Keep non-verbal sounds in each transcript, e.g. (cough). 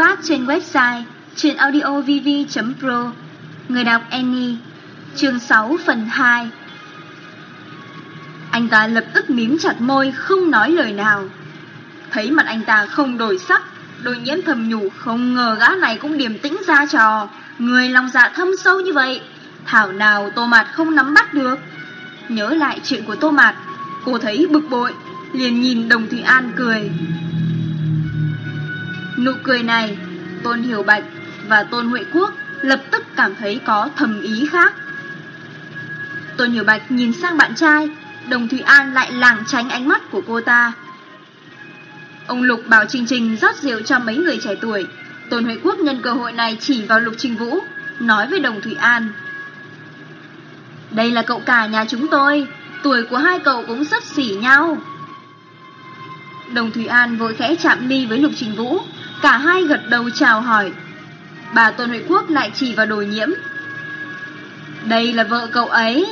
phát trên website trên audiovv.pro Người đọc Annie, Chương 6 phần 2 Anh ta lập tức mím chặt môi, không nói lời nào. Thấy mặt anh ta không đổi sắc, Đôi nhiễm thầm nhủ, không ngờ gã này cũng điềm tĩnh ra trò. Người lòng dạ thâm sâu như vậy, Thảo nào tô mạt không nắm bắt được? Nhớ lại chuyện của tô mạt, Cô thấy bực bội, Liền nhìn đồng thủy An cười. Nụ cười này, Tôn Hiểu Bạch và Tôn Huệ Quốc lập tức cảm thấy có thầm ý khác. Tôn Hiểu Bạch nhìn sang bạn trai, Đồng Thụy An lại lảng tránh ánh mắt của cô ta. Ông Lục bảo Trình Trình rót rượu cho mấy người trẻ tuổi. Tôn Huệ Quốc nhân cơ hội này chỉ vào Lục Trình Vũ, nói với Đồng Thụy An. Đây là cậu cả nhà chúng tôi, tuổi của hai cậu cũng rất xỉ nhau. Đồng Thủy An vội khẽ chạm ly với Lục Trình Vũ, cả hai gật đầu chào hỏi. Bà Tôn Huệ Quốc lại chỉ vào đồ nhiễm. Đây là vợ cậu ấy.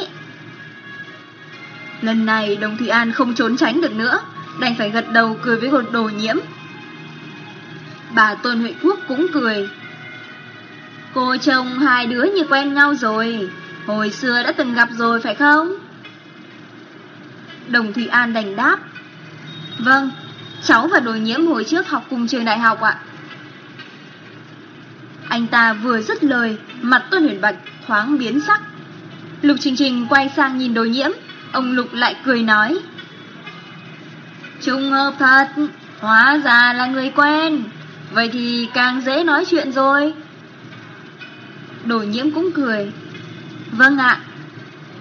Lần này Đồng Thủy An không trốn tránh được nữa, đành phải gật đầu cười với gột đồ nhiễm. Bà Tôn Huệ Quốc cũng cười. Cô chồng hai đứa như quen nhau rồi, hồi xưa đã từng gặp rồi phải không? Đồng Thủy An đành đáp. Vâng, Cháu và đối nhiễm hồi trước học cùng trường đại học ạ. Anh ta vừa dứt lời, mặt Tôn Huyền Bạch thoáng biến sắc. Lục Trình Trình quay sang nhìn đối nhiễm, ông Lục lại cười nói. Trung hợp thật, hóa ra là người quen, vậy thì càng dễ nói chuyện rồi. Đồ nhiễm cũng cười. Vâng ạ,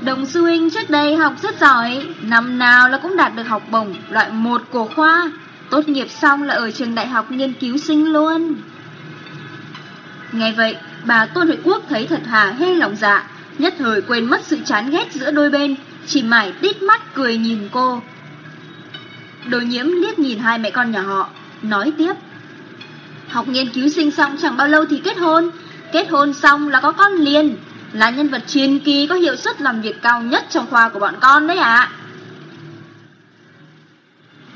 đồng sư huynh trước đây học rất giỏi, năm nào là cũng đạt được học bổng loại một của khoa. Tốt nghiệp xong là ở trường đại học nghiên cứu sinh luôn. Nghe vậy, Bà Tôn Huệ Quốc thấy thật hà hê lòng dạ Nhất thời quên mất sự chán ghét giữa đôi bên, Chỉ mải tít mắt cười nhìn cô. Đồ nhiễm liếc nhìn hai mẹ con nhà họ, Nói tiếp. Học nghiên cứu sinh xong chẳng bao lâu thì kết hôn. Kết hôn xong là có con liền. Là nhân vật truyền kỳ có hiệu suất làm việc cao nhất trong khoa của bọn con đấy ạ. à.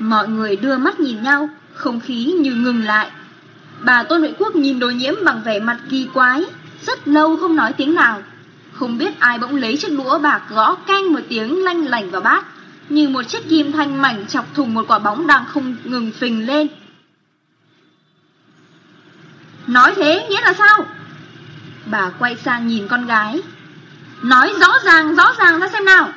Mọi người đưa mắt nhìn nhau, không khí như ngừng lại. Bà Tôn Huệ Quốc nhìn đồ nhiễm bằng vẻ mặt kỳ quái, rất lâu không nói tiếng nào. Không biết ai bỗng lấy chiếc đũa bạc gõ canh một tiếng lanh lảnh vào bát, như một chiếc kim thanh mảnh chọc thùng một quả bóng đang không ngừng phình lên. Nói thế nghĩa là sao? Bà quay sang nhìn con gái. Nói rõ ràng, rõ ràng ra xem nào.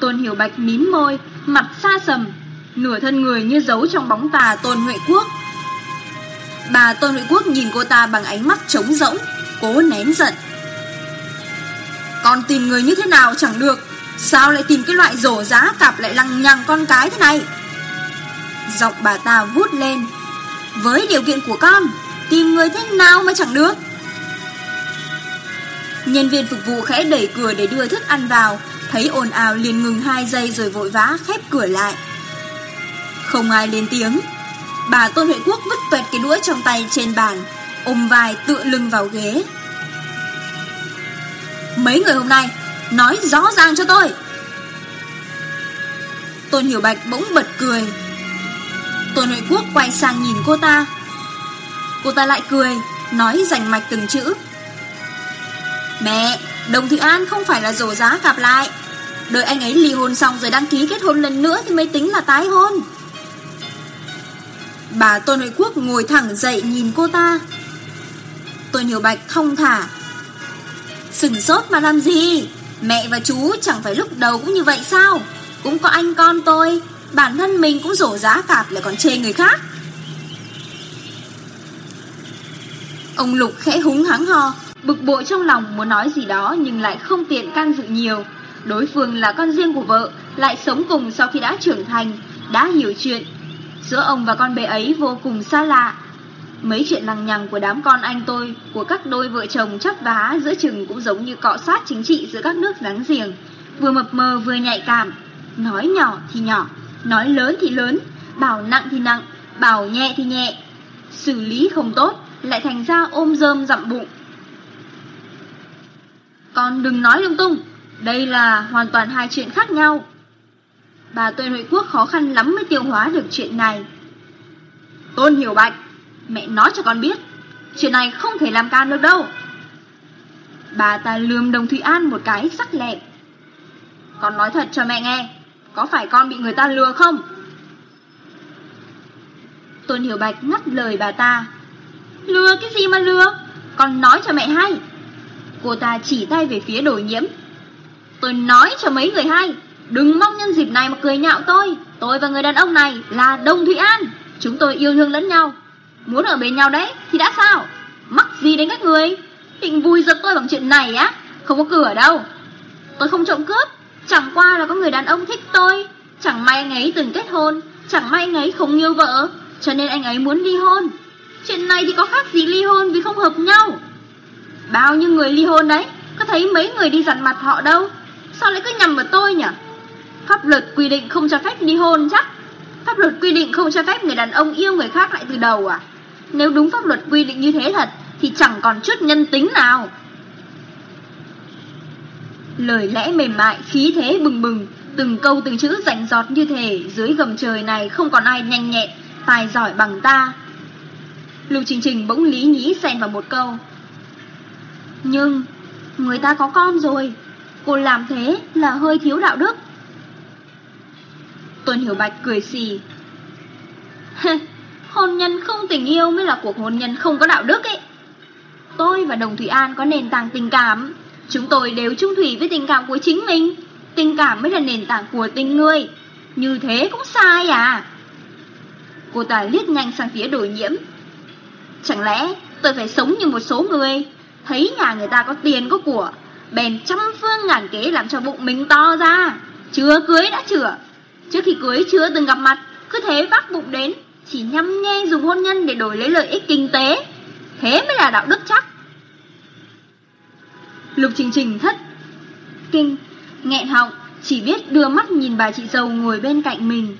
Tôn Hiểu Bạch mím môi, mặt xa sầm, nửa thân người như giấu trong bóng tà Tôn Huệ Quốc. Bà Tôn Huệ Quốc nhìn cô ta bằng ánh mắt trống rỗng, cố nén giận. Con tìm người như thế nào chẳng được, sao lại tìm cái loại rổ giá cạp lại lằng nhằng con cái thế này? Giọng bà ta vút lên, với điều kiện của con, tìm người thế nào mà chẳng được. Nhân viên phục vụ khẽ đẩy cửa để đưa thức ăn vào Thấy ồn ào liền ngừng 2 giây rồi vội vã khép cửa lại. Không ai lên tiếng. Bà Tôn Huệ Quốc vứt tuệt cái đũa trong tay trên bàn, Ôm vai tựa lưng vào ghế. Mấy người hôm nay, Nói rõ ràng cho tôi. Tôn Hiểu Bạch bỗng bật cười. Tôn Huệ Quốc quay sang nhìn cô ta. Cô ta lại cười, Nói rành mạch từng chữ. Mẹ Đồng thị An không phải là rổ giá cặp lại. Đợi anh ấy ly hôn xong rồi đăng ký kết hôn lần nữa Thì mới tính là tái hôn. Bà Tôn Huệ Quốc ngồi thẳng dậy nhìn cô ta. Tôi nhiều bạch không thả. Sừng sốt mà làm gì? Mẹ và chú chẳng phải lúc đầu cũng như vậy sao? Cũng có anh con tôi, Bản thân mình cũng rổ giá cạp lại còn chê người khác. Ông Lục khẽ húng hắng ho. Bực bội trong lòng muốn nói gì đó nhưng lại không tiện can dự nhiều. Đối phương là con riêng của vợ, lại sống cùng sau khi đã trưởng thành, đã hiểu chuyện. Giữa ông và con bé ấy vô cùng xa lạ. Mấy chuyện lằng nhằng của đám con anh tôi, của các đôi vợ chồng chấp vá giữa chừng cũng giống như cọ sát chính trị giữa các nước láng giềng. Vừa mập mờ vừa nhạy cảm, nói nhỏ thì nhỏ, nói lớn thì lớn, bảo nặng thì nặng, bảo nhẹ thì nhẹ. Xử lý không tốt, lại thành ra ôm rơm dặm bụng. Con đừng nói lung tung, đây là hoàn toàn hai chuyện khác nhau. Bà Tuệ Huệ Quốc khó khăn lắm mới tiêu hóa được chuyện này. Tôn Hiểu Bạch, mẹ nói cho con biết, chuyện này không thể làm can được đâu. Bà ta lườm Đồng Thụy An một cái sắc lẹm. Con nói thật cho mẹ nghe, có phải con bị người ta lừa không? Tôn Hiểu Bạch ngắt lời bà ta. Lừa cái gì mà lừa? Con nói cho mẹ hay, Cô ta chỉ tay về phía đồ nhiễm. Tôi nói cho mấy người hay, Đừng mong nhân dịp này mà cười nhạo tôi. Tôi và người đàn ông này là Đông Thụy An. Chúng tôi yêu thương lẫn nhau. Muốn ở bên nhau đấy thì đã sao? Mắc gì đến các người? Định vui giật tôi bằng chuyện này á? Không có cửa đâu. Tôi không trộm cướp. Chẳng qua là có người đàn ông thích tôi. Chẳng may anh ấy từng kết hôn. Chẳng may anh ấy không yêu vợ. Cho nên anh ấy muốn ly hôn. Chuyện này thì có khác gì ly hôn vì không hợp nhau. Bao nhiêu người ly hôn đấy? Có thấy mấy người đi dặn mặt họ đâu? Sao lại cứ nhầm vào tôi nhỉ? Pháp luật quy định không cho phép ly hôn chắc. Pháp luật quy định không cho phép người đàn ông yêu người khác lại từ đầu à? Nếu đúng pháp luật quy định như thế thật, Thì chẳng còn chút nhân tính nào. Lời lẽ mềm mại, khí thế bừng bừng, Từng câu từng chữ rảnh giọt như thế Dưới gầm trời này không còn ai nhanh nhẹn, Tài giỏi bằng ta. Lưu Trình Trình bỗng lý nhí xen vào một câu. Nhưng người ta có con rồi. Cô làm thế là hơi thiếu đạo đức. Tuần Hiểu Bạch cười xì. (laughs) Hôn nhân không tình yêu mới là cuộc hôn nhân không có đạo đức ấy. Tôi và Đồng Thủy An có nền tảng tình cảm. Chúng tôi đều trung thủy với tình cảm của chính mình. Tình cảm mới là nền tảng của tình người. Như thế cũng sai à? Cô ta liếc nhanh sang phía đổi nhiễm. Chẳng lẽ tôi phải sống như một số người? thấy nhà người ta có tiền có của, bèn trăm phương ngàn kế làm cho bụng mình to ra. Chưa cưới đã chửa, trước khi cưới chưa từng gặp mặt, cứ thế vác bụng đến, chỉ nhăm nhe dùng hôn nhân để đổi lấy lợi ích kinh tế. Thế mới là đạo đức chắc. Lục Trình Trình thất kinh, nghẹn họng, chỉ biết đưa mắt nhìn bà chị giàu ngồi bên cạnh mình.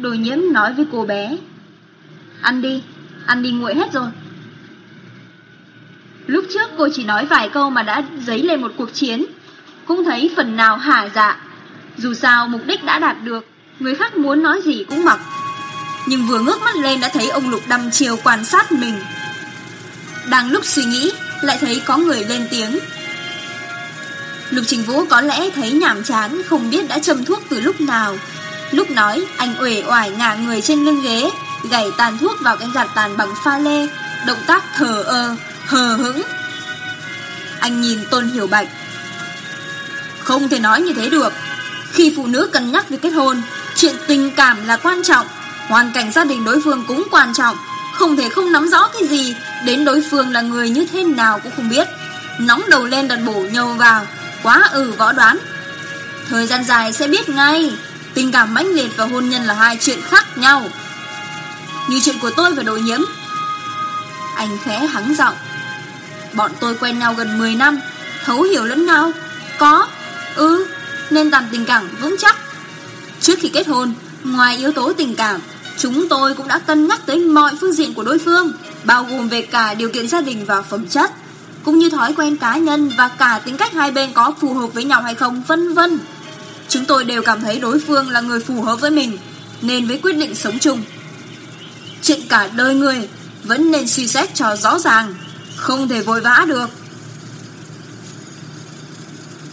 Đồ nhiễm nói với cô bé Ăn đi, ăn đi nguội hết rồi Lúc trước cô chỉ nói vài câu mà đã dấy lên một cuộc chiến, cũng thấy phần nào hả dạ. Dù sao mục đích đã đạt được, người khác muốn nói gì cũng mặc. Nhưng vừa ngước mắt lên đã thấy ông Lục đăm chiều quan sát mình. Đang lúc suy nghĩ, lại thấy có người lên tiếng. Lục Trình Vũ có lẽ thấy nhàm chán, không biết đã châm thuốc từ lúc nào. Lúc nói, anh uể oải ngả người trên lưng ghế, gảy tàn thuốc vào cái gạt tàn bằng pha lê, động tác thờ ơ, hờ hững. Anh nhìn Tôn Hiểu Bạch. Không thể nói như thế được. Khi phụ nữ cân nhắc về kết hôn, chuyện tình cảm là quan trọng, hoàn cảnh gia đình đối phương cũng quan trọng. Không thể không nắm rõ cái gì, đến đối phương là người như thế nào cũng không biết. Nóng đầu lên đặt bổ nhầu vào, quá ừ võ đoán. Thời gian dài sẽ biết ngay, tình cảm mãnh liệt và hôn nhân là hai chuyện khác nhau. Như chuyện của tôi và đồ nhiễm. Anh khẽ hắng giọng. Bọn tôi quen nhau gần 10 năm, Thấu hiểu lẫn nhau, Có Ừ Nên tầm tình cảm vững chắc. Trước khi kết hôn, Ngoài yếu tố tình cảm, Chúng tôi cũng đã cân nhắc tới mọi phương diện của đối phương, Bao gồm về cả điều kiện gia đình và phẩm chất, Cũng như thói quen cá nhân Và cả tính cách hai bên có phù hợp với nhau hay không, Vân vân. Chúng tôi đều cảm thấy đối phương là người phù hợp với mình, Nên với quyết định sống chung. Chuyện cả đời người Vẫn nên suy xét cho rõ ràng. Không thể vội vã được.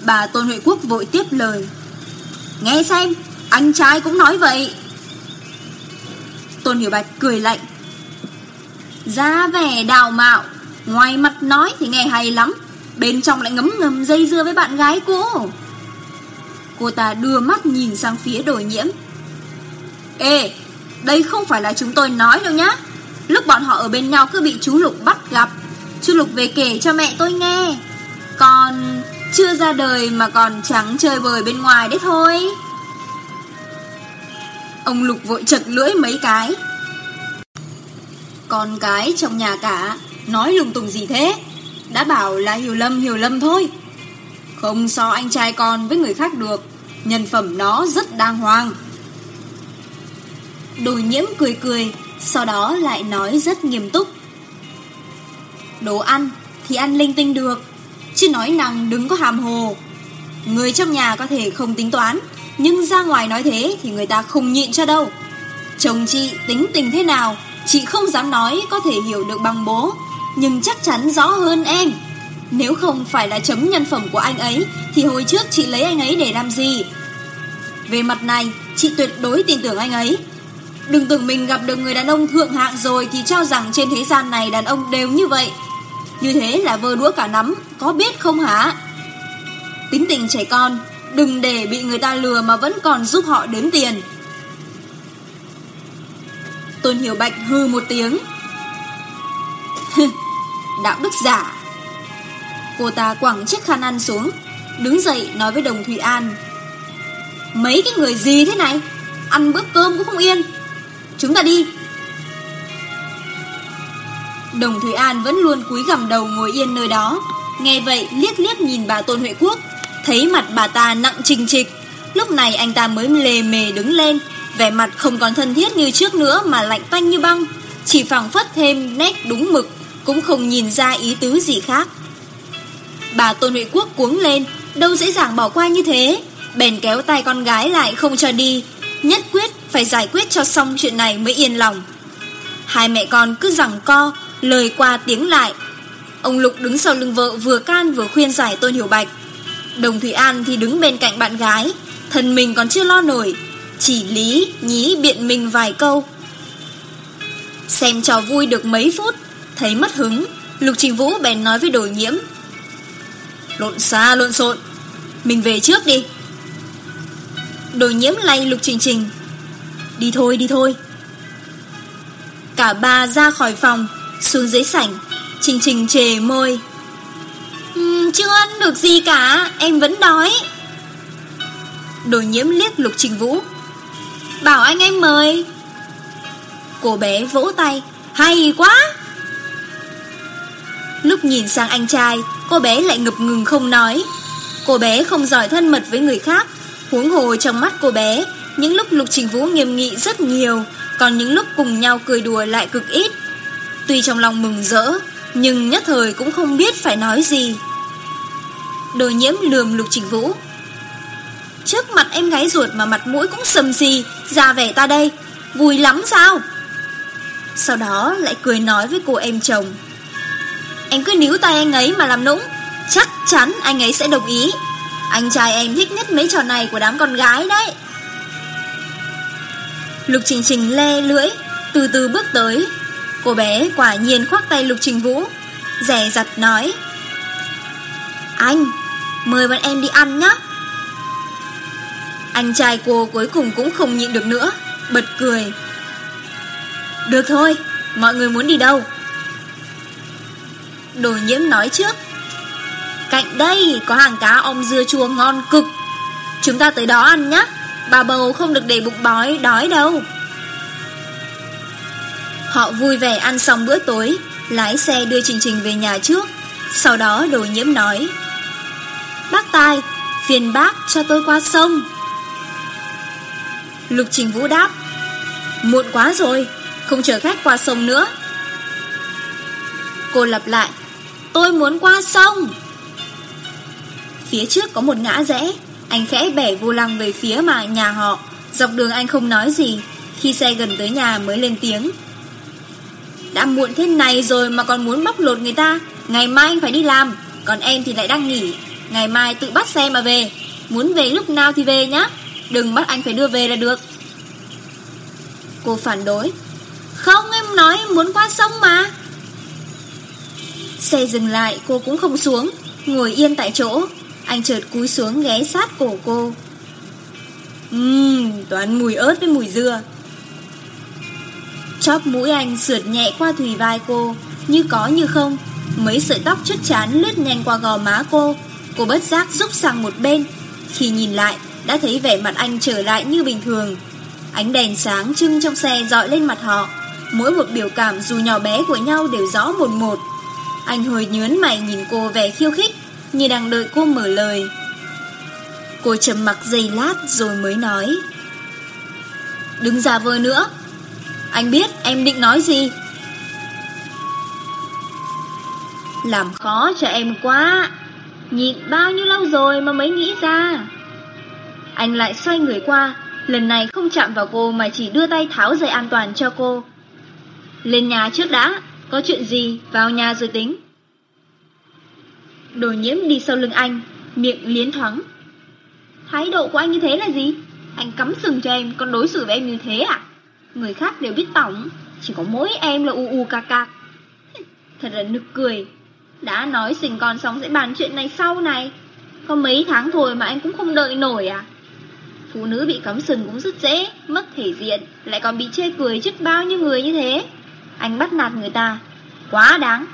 Bà Tôn Huệ Quốc vội tiếp lời. Nghe xem, Anh trai cũng nói vậy. Tôn Hiểu Bạch cười lạnh. Giá vẻ đào mạo, Ngoài mặt nói thì nghe hay lắm. Bên trong lại ngấm ngầm dây dưa với bạn gái cũ. Cô ta đưa mắt nhìn sang phía đổi nhiễm. Ê, Đây không phải là chúng tôi nói đâu nhá. Lúc bọn họ ở bên nhau cứ bị chú Lục bắt gặp. Chú Lục về kể cho mẹ tôi nghe. Con chưa ra đời mà còn trắng chơi bời bên ngoài đấy thôi. Ông Lục vội chật lưỡi mấy cái. Con cái trong nhà cả Nói lung tung gì thế? Đã bảo là hiểu lâm hiểu lâm thôi. Không so anh trai con với người khác được, Nhân phẩm nó rất đàng hoàng. Đồ nhiễm cười cười, Sau đó lại nói rất nghiêm túc. Đồ ăn thì ăn linh tinh được, Chứ nói nàng đừng có hàm hồ. Người trong nhà có thể không tính toán, Nhưng ra ngoài nói thế Thì người ta không nhịn cho đâu. Chồng chị tính tình thế nào, Chị không dám nói có thể hiểu được bằng bố, Nhưng chắc chắn rõ hơn em. Nếu không phải là chấm nhân phẩm của anh ấy, Thì hồi trước chị lấy anh ấy để làm gì? Về mặt này, Chị tuyệt đối tin tưởng anh ấy. Đừng tưởng mình gặp được người đàn ông thượng hạng rồi Thì cho rằng trên thế gian này đàn ông đều như vậy. Như thế là vơ đũa cả nắm. Có biết không hả? Tính tình trẻ con, Đừng để bị người ta lừa mà vẫn còn giúp họ đếm tiền. Tôn Hiểu Bạch hư một tiếng. (laughs) Đạo đức giả. Cô ta quẳng chiếc khăn ăn xuống, Đứng dậy nói với đồng Thụy An. Mấy cái người gì thế này? Ăn bữa cơm cũng không yên. Chúng ta đi. Đồng thủy An vẫn luôn cúi gằm đầu ngồi yên nơi đó. Nghe vậy, liếc liếc nhìn bà Tôn Huệ Quốc. Thấy mặt bà ta nặng trình trịch. Lúc này anh ta mới lề mề đứng lên. Vẻ mặt không còn thân thiết như trước nữa Mà lạnh tanh như băng. Chỉ phẳng phất thêm nét đúng mực, Cũng không nhìn ra ý tứ gì khác. Bà Tôn Huệ Quốc cuống lên. Đâu dễ dàng bỏ qua như thế. Bèn kéo tay con gái lại không cho đi. Nhất quyết phải giải quyết cho xong chuyện này mới yên lòng. Hai mẹ con cứ rằng co Lời qua tiếng lại. Ông Lục đứng sau lưng vợ vừa can vừa khuyên giải Tôn Hiểu Bạch. Đồng Thủy An thì đứng bên cạnh bạn gái. Thân mình còn chưa lo nổi, Chỉ lý, nhí biện mình vài câu. Xem trò vui được mấy phút, Thấy mất hứng, Lục Trình Vũ bèn nói với đổi nhiễm. Lộn xa, lộn xộn, Mình về trước đi. Đổi nhiễm lay Lục Trình Trình. Đi thôi đi thôi. Cả ba ra khỏi phòng. Xuống dưới sảnh Trình trình chề môi. Uhm, Chưa ăn được gì cả Em vẫn đói. Đồ nhiễm liếc lục trình vũ. Bảo anh em mời. Cô bé vỗ tay. Hay quá. Lúc nhìn sang anh trai Cô bé lại ngập ngừng không nói. Cô bé không giỏi thân mật với người khác. Huống hồ trong mắt cô bé Những lúc Lục Trình Vũ nghiêm nghị rất nhiều Còn những lúc cùng nhau cười đùa lại cực ít. Tuy trong lòng mừng rỡ, Nhưng nhất thời cũng không biết phải nói gì. Đồ nhiễm lườm lục trình vũ. Trước mặt em gái ruột mà mặt mũi cũng sầm gì Ra vẻ ta đây, Vui lắm sao? Sau đó lại cười nói với cô em chồng. Em cứ níu tay anh ấy mà làm nũng, Chắc chắn anh ấy sẽ đồng ý. Anh trai em thích nhất mấy trò này của đám con gái đấy. Lục Trình Trình le lưỡi, Từ từ bước tới. Cô bé quả nhiên khoác tay Lục Trình Vũ Rẻ giặt nói, Anh, Mời bọn em đi ăn nhé Anh trai cô cuối cùng cũng không nhịn được nữa, Bật cười, Được thôi, Mọi người muốn đi đâu? Đồ nhiễm nói trước, Cạnh đây có hàng cá om dưa chua ngon cực, Chúng ta tới đó ăn nhé Bà bầu không được để bụng bói, đói đâu. Họ vui vẻ ăn xong bữa tối, Lái xe đưa Trình Trình về nhà trước. Sau đó đồ nhiễm nói, Bác Tài, Phiền bác cho tôi qua sông. Lục Trình Vũ đáp, Muộn quá rồi, Không chờ khách qua sông nữa. Cô lặp lại, Tôi muốn qua sông. Phía trước có một ngã rẽ, Anh khẽ bẻ vô lăng về phía mà nhà họ. Dọc đường anh không nói gì, Khi xe gần tới nhà mới lên tiếng. Đã muộn thế này rồi mà còn muốn bóc lột người ta. Ngày mai anh phải đi làm Còn em thì lại đang nghỉ. Ngày mai tự bắt xe mà về. Muốn về lúc nào thì về nhá. Đừng bắt anh phải đưa về là được. Cô phản đối. Không em nói em muốn qua sông mà. Xe dừng lại cô cũng không xuống. Ngồi yên tại chỗ. Anh chợt cúi xuống ghé sát cổ cô. Ừm, uhm, toàn mùi ớt với mùi dưa. Chóp mũi anh sượt nhẹ qua thùy vai cô. Như có như không, Mấy sợi tóc chất chán lướt nhanh qua gò má cô. Cô bất giác rúc sang một bên. Khi nhìn lại, Đã thấy vẻ mặt anh trở lại như bình thường. Ánh đèn sáng trưng trong xe dọi lên mặt họ. Mỗi một biểu cảm dù nhỏ bé của nhau đều rõ một một. Anh hồi nhướn mày nhìn cô vẻ khiêu khích, Như đang đợi cô mở lời. Cô trầm mặc giây lát rồi mới nói, đứng ra vờ nữa. Anh biết em định nói gì? Làm khó cho em quá. Nhịn bao nhiêu lâu rồi mà mới nghĩ ra? Anh lại xoay người qua. Lần này không chạm vào cô mà chỉ đưa tay tháo dây an toàn cho cô. Lên nhà trước đã. Có chuyện gì, vào nhà rồi tính. Đồ nhiễm đi sau lưng anh, Miệng liến thoáng. Thái độ của anh như thế là gì? Anh cắm sừng cho em, Còn đối xử với em như thế à? Người khác đều biết tổng, Chỉ có mỗi em là u u ca ca. Thật là nực cười. Đã nói sinh con xong sẽ bàn chuyện này sau này. Có mấy tháng thôi mà anh cũng không đợi nổi à. Phụ nữ bị cắm sừng cũng rất dễ, Mất thể diện, Lại còn bị chê cười trước bao nhiêu người như thế. Anh bắt nạt người ta. Quá đáng.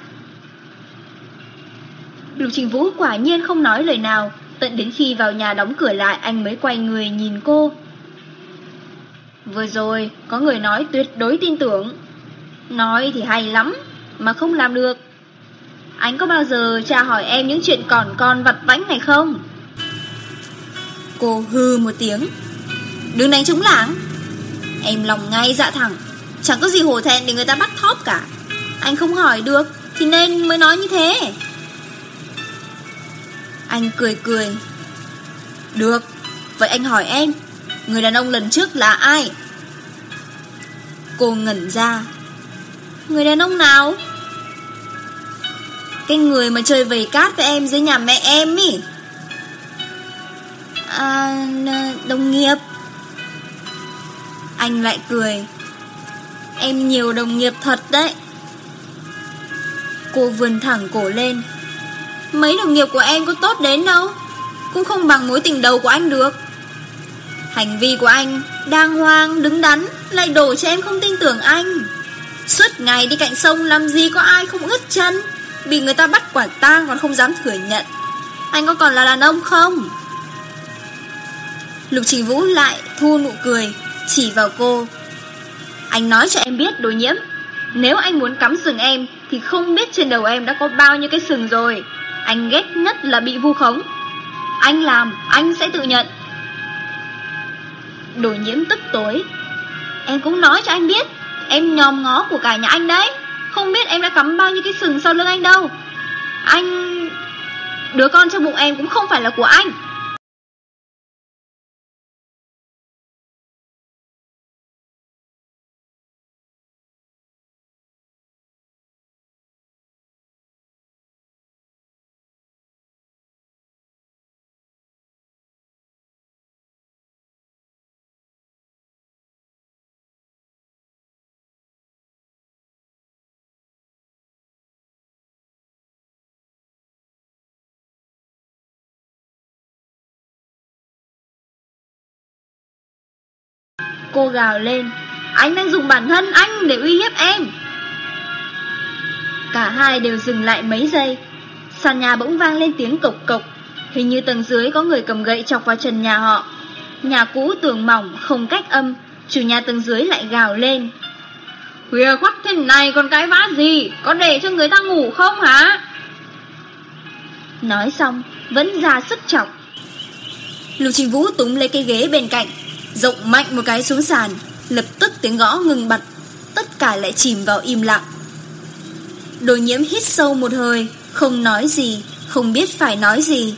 Lục Trình Vũ quả nhiên không nói lời nào. Tận đến khi vào nhà đóng cửa lại, Anh mới quay người nhìn cô. Vừa rồi, có người nói tuyệt đối tin tưởng. Nói thì hay lắm, Mà không làm được. Anh có bao giờ tra hỏi em những chuyện còn con vặt vãnh này không? Cô hư một tiếng. Đừng đánh trống lãng Em lòng ngay dạ thẳng. Chẳng có gì hổ thẹn để người ta bắt thóp cả. Anh không hỏi được, Thì nên mới nói như thế. Anh cười cười. Được, Vậy anh hỏi em Người đàn ông lần trước là ai? Cô ngẩn ra. Người đàn ông nào? Cái người mà chơi vầy cát với em dưới nhà mẹ em ý. À Đồng nghiệp. Anh lại cười. Em nhiều đồng nghiệp thật đấy. Cô vươn thẳng cổ lên. Mấy đồng nghiệp của em có tốt đến đâu? Cũng không bằng mối tình đầu của anh được. Hành vi của anh Đang hoang đứng đắn Lại đổ cho em không tin tưởng anh. Suốt ngày đi cạnh sông làm gì có ai không ướt chân? Bị người ta bắt quả tang còn không dám thừa nhận. Anh có còn là đàn ông không? Lục Trình Vũ lại thu nụ cười Chỉ vào cô. Anh nói cho em biết đối nhiễm Nếu anh muốn cắm sừng em Thì không biết trên đầu em đã có bao nhiêu cái sừng rồi. Anh ghét nhất là bị vu khống. Anh làm, anh sẽ tự nhận. Đồ nhiễm tức tối Em cũng nói cho anh biết, Em nhòm ngó của cả nhà anh đấy. Không biết em đã cắm bao nhiêu cái sừng sau lưng anh đâu. Anh, Đứa con trong bụng em cũng không phải là của anh. cô gào lên. Anh đang dùng bản thân anh để uy hiếp em. Cả hai đều dừng lại mấy giây. Sàn nhà bỗng vang lên tiếng cộc cộc. Hình như tầng dưới có người cầm gậy chọc vào trần nhà họ. Nhà cũ tường mỏng, không cách âm. Chủ nhà tầng dưới lại gào lên. Khuya khoắc thế này, còn cái vã gì? Có để cho người ta ngủ không hả? Nói xong, Vẫn ra sức chọc. Lục Trình Vũ túm lấy cái ghế bên cạnh. Rộng mạnh một cái xuống sàn, Lập tức tiếng gõ ngừng bật Tất cả lại chìm vào im lặng. Đồ nhiễm hít sâu một hơi, Không nói gì, Không biết phải nói gì.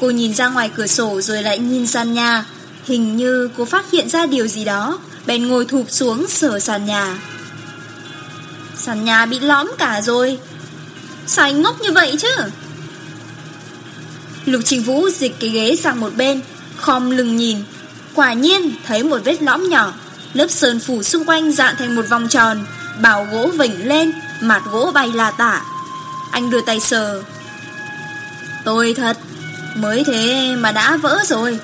Cô nhìn ra ngoài cửa sổ rồi lại nhìn sàn nhà, Hình như cô phát hiện ra điều gì đó, Bèn ngồi thụp xuống sờ sàn nhà. Sàn nhà bị lõm cả rồi. Sao ngốc như vậy chứ? Lục Trình Vũ dịch cái ghế sang một bên, Khom lưng nhìn Quả nhiên, thấy một vết lõm nhỏ, Lớp sơn phủ xung quanh dạng thành một vòng tròn, Bảo gỗ vỉnh lên Mạt gỗ bay là tả. Anh đưa tay sờ. Tôi thật, Mới thế mà đã vỡ rồi.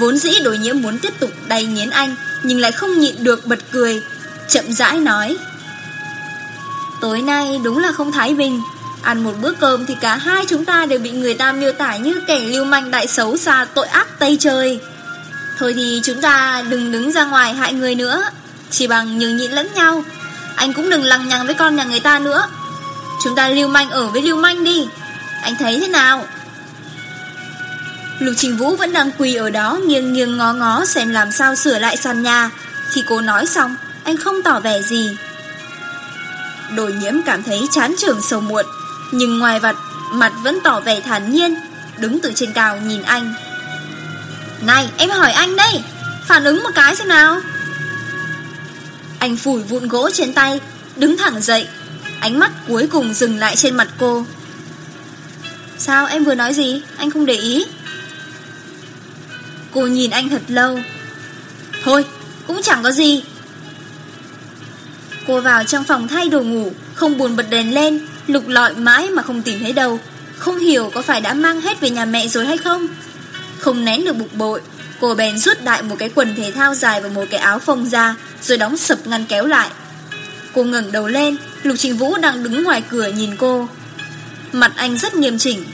Vốn dĩ đối nhiễm muốn tiếp tục đầy nghiến anh, Nhưng lại không nhịn được bật cười, Chậm rãi nói. Tối nay đúng là không thái bình Ăn một bữa cơm thì cả hai chúng ta đều bị người ta miêu tả như kẻ lưu manh đại xấu xa tội ác Tây trời. Thôi thì chúng ta đừng đứng ra ngoài hại người nữa, chỉ bằng nhường nhịn lẫn nhau. Anh cũng đừng lằng nhằng với con nhà người ta nữa. Chúng ta lưu manh ở với lưu manh đi. Anh thấy thế nào? Lục Trình Vũ vẫn đang quỳ ở đó nghiêng nghiêng ngó ngó xem làm sao sửa lại sàn nhà. Khi cô nói xong, anh không tỏ vẻ gì. Đồ nhiễm cảm thấy chán trường sầu muộn nhưng ngoài vặt, Mặt vẫn tỏ vẻ thản nhiên, Đứng từ trên cao nhìn anh. Này, em hỏi anh đây, Phản ứng một cái xem nào. Anh phủi vụn gỗ trên tay, Đứng thẳng dậy, Ánh mắt cuối cùng dừng lại trên mặt cô. Sao em vừa nói gì? Anh không để ý. Cô nhìn anh thật lâu. Thôi, cũng chẳng có gì. Cô vào trong phòng thay đồ ngủ, Không buồn bật đèn lên. Lục lọi mãi mà không tìm thấy đâu. Không hiểu có phải đã mang hết về nhà mẹ rồi hay không. Không nén được bục bội, Cô bèn rút đại một cái quần thể thao dài Và một cái áo phông ra, Rồi đóng sập ngăn kéo lại. Cô ngẩng đầu lên, Lục Trình Vũ đang đứng ngoài cửa nhìn cô. Mặt anh rất nghiêm chỉnh.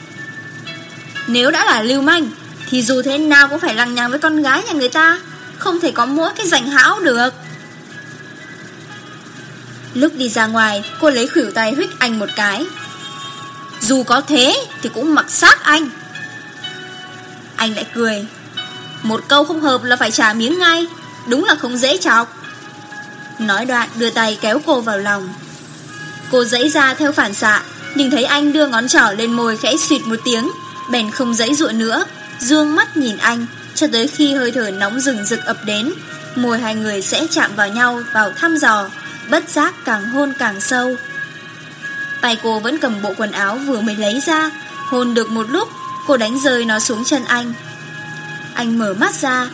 Nếu đã là lưu manh, Thì dù thế nào cũng phải lăng nhằng với con gái nhà người ta. Không thể có mỗi cái rảnh hão được. Lúc đi ra ngoài, cô lấy khỉu tay huyết anh một cái. Dù có thế thì cũng mặc xác anh. Anh lại cười. Một câu không hợp là phải trả miếng ngay. Đúng là không dễ chọc. Nói đoạn đưa tay kéo cô vào lòng. Cô dãy ra theo phản xạ Nhìn thấy anh đưa ngón trỏ lên môi khẽ xịt một tiếng, Bèn không dãy dụa nữa, Dương mắt nhìn anh, Cho tới khi hơi thở nóng rừng rực ập đến, Môi hai người sẽ chạm vào nhau vào thăm dò bất giác càng hôn càng sâu. Tay cô vẫn cầm bộ quần áo vừa mới lấy ra, hôn được một lúc, cô đánh rơi nó xuống chân anh. Anh mở mắt ra,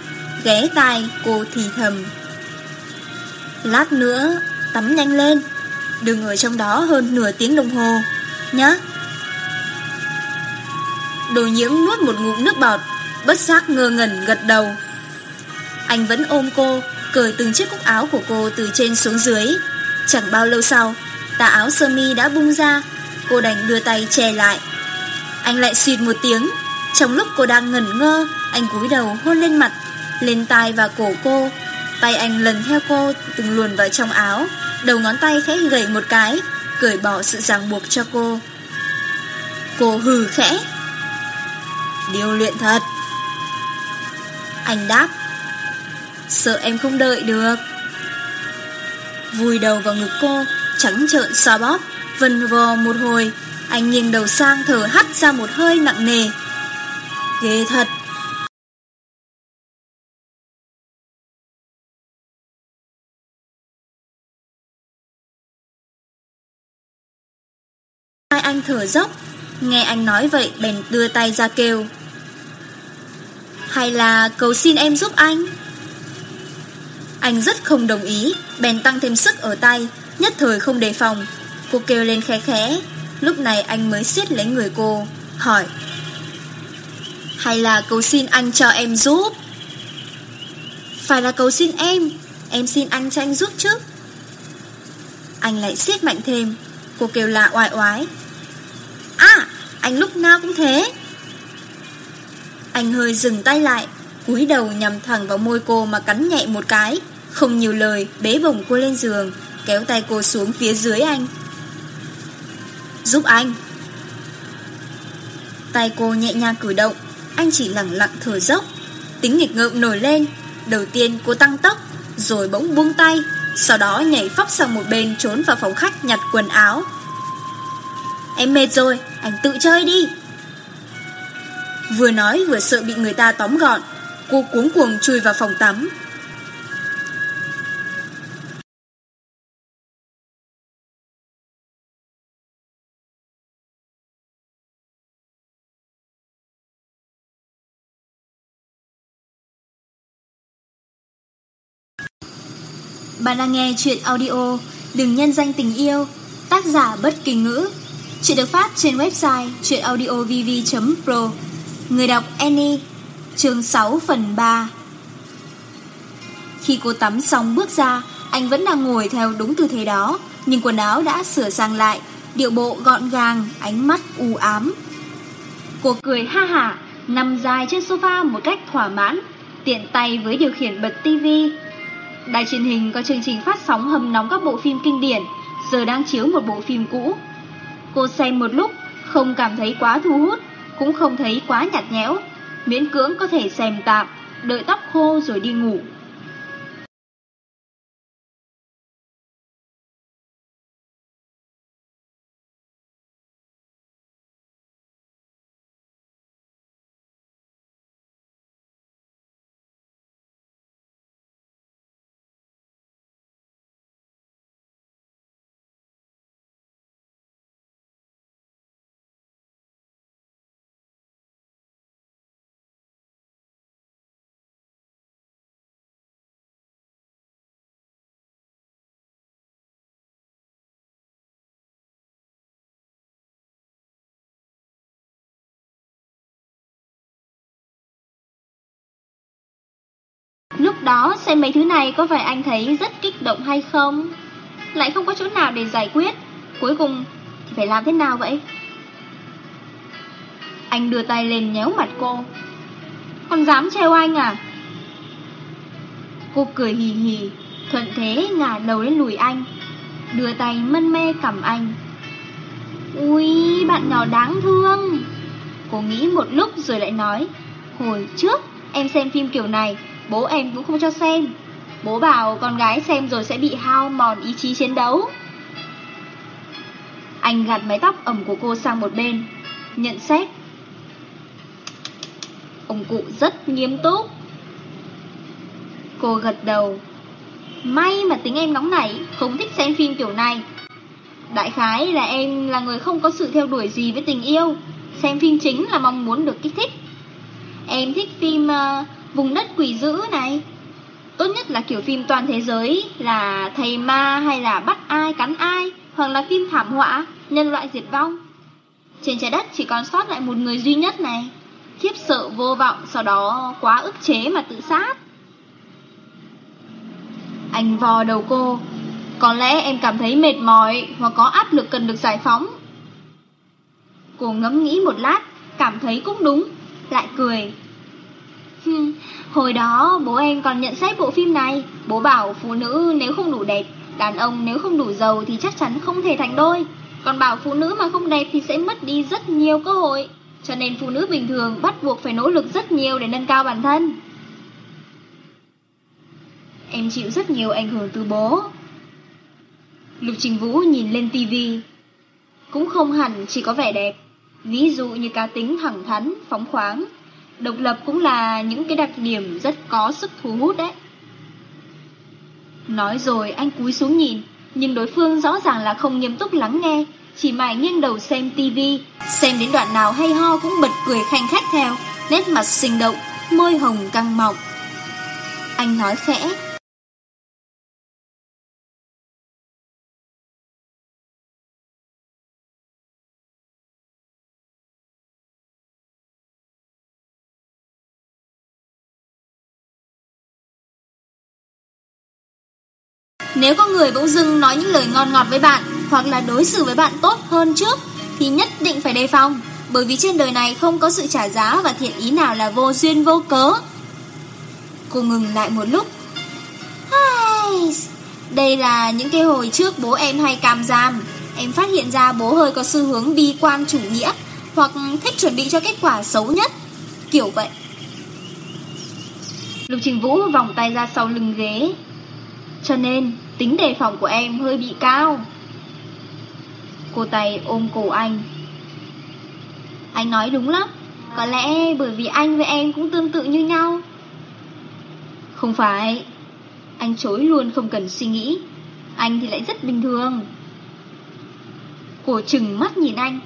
ghé tai cô thì thầm. Lát nữa, tắm nhanh lên, đừng ở trong đó hơn nửa tiếng đồng hồ, nhá. Đồ nhiễm nuốt một ngụm nước bọt, bất giác ngơ ngẩn gật đầu. Anh vẫn ôm cô, cởi từng chiếc cúc áo của cô từ trên xuống dưới. Chẳng bao lâu sau, tà áo sơ mi đã bung ra, cô đành đưa tay che lại. Anh lại xịt một tiếng, trong lúc cô đang ngẩn ngơ, anh cúi đầu hôn lên mặt, lên tai và cổ cô. Tay anh lần theo cô từng luồn vào trong áo, đầu ngón tay khẽ gậy một cái, cởi bỏ sự ràng buộc cho cô. Cô hừ khẽ. Điều luyện thật. Anh đáp. Sợ em không đợi được. Vùi đầu vào ngực cô, Trắng trợn xoa bóp. Vần vò một hồi, Anh nghiêng đầu sang thở hắt ra một hơi nặng nề. Ghê thật. Hai anh thở dốc, Nghe anh nói vậy bèn đưa tay ra kêu. Hay là cầu xin em giúp anh? Anh rất không đồng ý. Bèn tăng thêm sức ở tay, Nhất thời không đề phòng. Cô kêu lên khẽ khẽ. Lúc này anh mới xiết lấy người cô, Hỏi, Hay là cầu xin anh cho em giúp? Phải là cầu xin em. Em xin anh cho anh giúp chứ. Anh lại xiết mạnh thêm. Cô kêu là oai oái À anh lúc nào cũng thế. Anh hơi dừng tay lại, cúi đầu nhằm thẳng vào môi cô mà cắn nhẹ một cái. Không nhiều lời bế bổng cô lên giường, Kéo tay cô xuống phía dưới anh. Giúp anh. Tay cô nhẹ nhàng cử động, Anh chỉ lặng lặng thở dốc. Tính nghịch ngợm nổi lên, Đầu tiên cô tăng tốc, Rồi bỗng buông tay, Sau đó nhảy phóc sang một bên trốn vào phòng khách nhặt quần áo. Em mệt rồi, Anh tự chơi đi. Vừa nói vừa sợ bị người ta tóm gọn, Cô cuống cuồng chui vào phòng tắm. Bạn đang nghe chuyện audio Đừng nhân danh tình yêu, Tác giả bất kỳ ngữ. Chuyện được phát trên website chuyenaudiovv.pro Người đọc Annie, Chương 6 phần 3 Khi cô tắm xong bước ra, Anh vẫn đang ngồi theo đúng tư thế đó, Nhưng quần áo đã sửa sang lại, Điệu bộ gọn gàng, Ánh mắt u ám. Cô cười ha hả, Nằm dài trên sofa một cách thỏa mãn, Tiện tay với điều khiển bật tivi Đài truyền hình có chương trình phát sóng hầm nóng các bộ phim kinh điển, giờ đang chiếu một bộ phim cũ. Cô xem một lúc, không cảm thấy quá thu hút, cũng không thấy quá nhạt nhẽo, miễn cưỡng có thể xem tạm, đợi tóc khô rồi đi ngủ. Đó xem mấy thứ này có phải anh thấy rất kích động hay không? Lại không có chỗ nào để giải quyết Cuối cùng thì phải làm thế nào vậy? Anh đưa tay lên nhéo mặt cô con dám treo anh à? Cô cười hì hì Thuận thế ngả đầu lên lùi anh Đưa tay mân mê cầm anh Ui, bạn nhỏ đáng thương Cô nghĩ một lúc rồi lại nói Hồi trước em xem phim kiểu này Bố em cũng không cho xem. Bố bảo con gái xem rồi sẽ bị hao mòn ý chí chiến đấu. Anh gạt mái tóc ẩm của cô sang một bên Nhận xét. Ông cụ rất nghiêm túc. Cô gật đầu. May mà tính em nóng nảy Không thích xem phim kiểu này. Đại khái là em là người không có sự theo đuổi gì với tình yêu. Xem phim chính là mong muốn được kích thích. Em thích phim uh, vùng đất quỷ dữ này. Tốt nhất là kiểu phim toàn thế giới là thầy ma hay là bắt ai cắn ai Hoặc là phim thảm họa, nhân loại diệt vong. Trên trái đất chỉ còn sót lại một người duy nhất này. Khiếp sợ vô vọng sau đó quá ức chế mà tự sát. Anh vò đầu cô. Có lẽ em cảm thấy mệt mỏi hoặc có áp lực cần được giải phóng. Cô ngẫm nghĩ một lát, cảm thấy cũng đúng Lại cười. Hmm. Hồi đó bố em còn nhận xét bộ phim này. Bố bảo phụ nữ nếu không đủ đẹp Đàn ông nếu không đủ giàu thì chắc chắn không thể thành đôi. Còn bảo phụ nữ mà không đẹp thì sẽ mất đi rất nhiều cơ hội. Cho nên phụ nữ bình thường bắt buộc phải nỗ lực rất nhiều để nâng cao bản thân. Em chịu rất nhiều ảnh hưởng từ bố. Lục Trình Vũ nhìn lên tivi Cũng không hẳn chỉ có vẻ đẹp. Ví dụ như cá tính thẳng thắn, phóng khoáng độc lập cũng là những cái đặc điểm rất có sức thu hút đấy. Nói rồi anh cúi xuống nhìn, nhưng đối phương rõ ràng là không nghiêm túc lắng nghe, chỉ mải nghiêng đầu xem tivi, xem đến đoạn nào hay ho cũng bật cười khanh khách theo, nét mặt sinh động, môi hồng căng mọng. Anh nói khẽ, Nếu có người bỗng dưng nói những lời ngon ngọt với bạn, hoặc là đối xử với bạn tốt hơn trước, thì nhất định phải đề phòng bởi vì trên đời này không có sự trả giá và thiện ý nào là vô duyên vô cớ. Cô ngừng lại một lúc. Đây là những cái hồi trước bố em hay cam giam. Em phát hiện ra bố hơi có xu hướng bi quan chủ nghĩa, hoặc thích chuẩn bị cho kết quả xấu nhất. Kiểu vậy. Lục Trình Vũ vòng tay ra sau lưng ghế. Cho nên Tính đề phòng của em hơi bị cao. Cô tay ôm cổ anh. Anh nói đúng lắm. Có lẽ bởi vì anh với em cũng tương tự như nhau. Không phải. Anh chối luôn không cần suy nghĩ. Anh thì lại rất bình thường. Cô chừng mắt nhìn anh.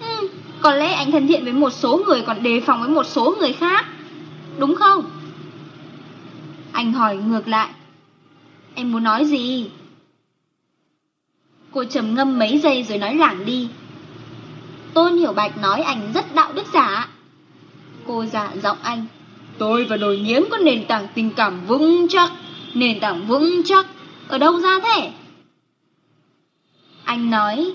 Ừ, Có lẽ anh thân thiện với một số người Còn đề phòng với một số người khác. Đúng không? Anh hỏi ngược lại. Em muốn nói gì? Cô trầm ngâm mấy giây rồi nói lảng đi. Tôn Hiểu Bạch nói anh rất đạo đức giả. Cô giả giọng anh. Tôi và đồi nhiễm có nền tảng tình cảm vững chắc. Nền tảng vững chắc. Ở đâu ra thế? Anh nói.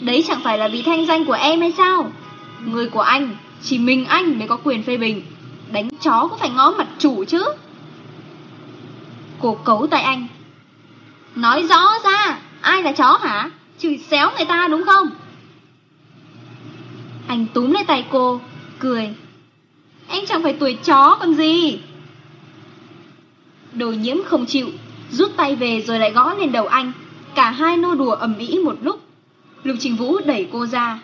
Đấy chẳng phải là vì thanh danh của em hay sao? Người của anh, chỉ mình anh mới có quyền phê bình. Đánh chó cũng phải ngó mặt chủ chứ. Cô cấu tại anh. Nói rõ ra, Ai là chó hả? Chửi xéo người ta đúng không? Anh túm lấy tay cô, Cười. Anh chẳng phải tuổi chó còn gì. Đồ nhiễm không chịu, Rút tay về rồi lại gõ lên đầu anh. Cả hai nô đùa ầm ĩ một lúc. Lục Trình Vũ đẩy cô ra.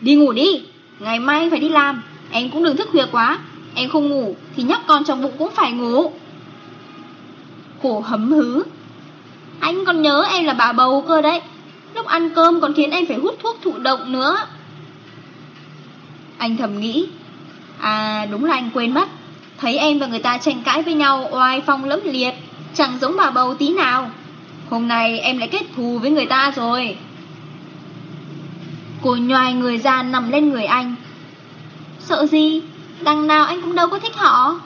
Đi ngủ đi, Ngày mai phải đi làm. Em cũng đừng thức khuya quá. Em không ngủ thì nhóc con trong bụng cũng phải ngủ cổ hấm hứ. Anh còn nhớ em là bà bầu cơ đấy. Lúc ăn cơm còn khiến em phải hút thuốc thụ động nữa. Anh thầm nghĩ À đúng là anh quên mất. Thấy em và người ta tranh cãi với nhau oai phong lẫm liệt, Chẳng giống bà bầu tí nào. Hôm nay em lại kết thù với người ta rồi. Cô nhoài người ra nằm lên người anh. Sợ gì? Đằng nào anh cũng đâu có thích họ.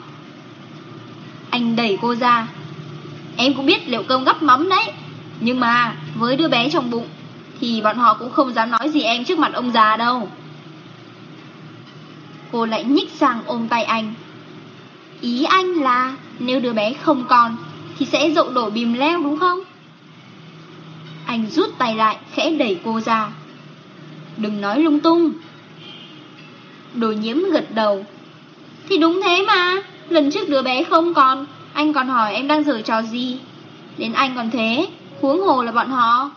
Anh đẩy cô ra. Em cũng biết liệu cơm gấp mắm đấy. Nhưng mà, với đứa bé trong bụng, Thì bọn họ cũng không dám nói gì em trước mặt ông già đâu. Cô lại nhích sang ôm tay anh. Ý anh là, nếu đứa bé không còn, Thì sẽ dậu đổ bìm leo đúng không? Anh rút tay lại, khẽ đẩy cô ra. Đừng nói lung tung. Đồ nhiễm gật đầu. Thì đúng thế mà, Lần trước đứa bé không còn anh còn hỏi em đang giở trò gì? Đến anh còn thế, Huống hồ là bọn họ.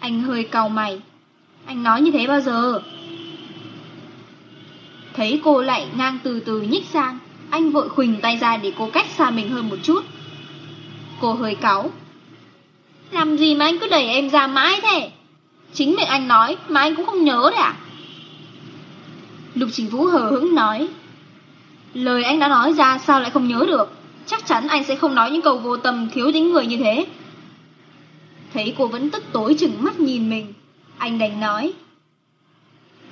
Anh hơi cầu mày. Anh nói như thế bao giờ? Thấy cô lại ngang từ từ nhích sang, Anh vội khuỳnh tay ra để cô cách xa mình hơn một chút. Cô hơi cáu. Làm gì mà anh cứ đẩy em ra mãi thế? Chính miệng anh nói mà anh cũng không nhớ đấy à? Lục Trình Vũ hờ hững nói. Lời anh đã nói ra sao lại không nhớ được? Chắc chắn anh sẽ không nói những câu vô tâm thiếu tính người như thế. Thấy cô vẫn tức tối chừng mắt nhìn mình, Anh đành nói.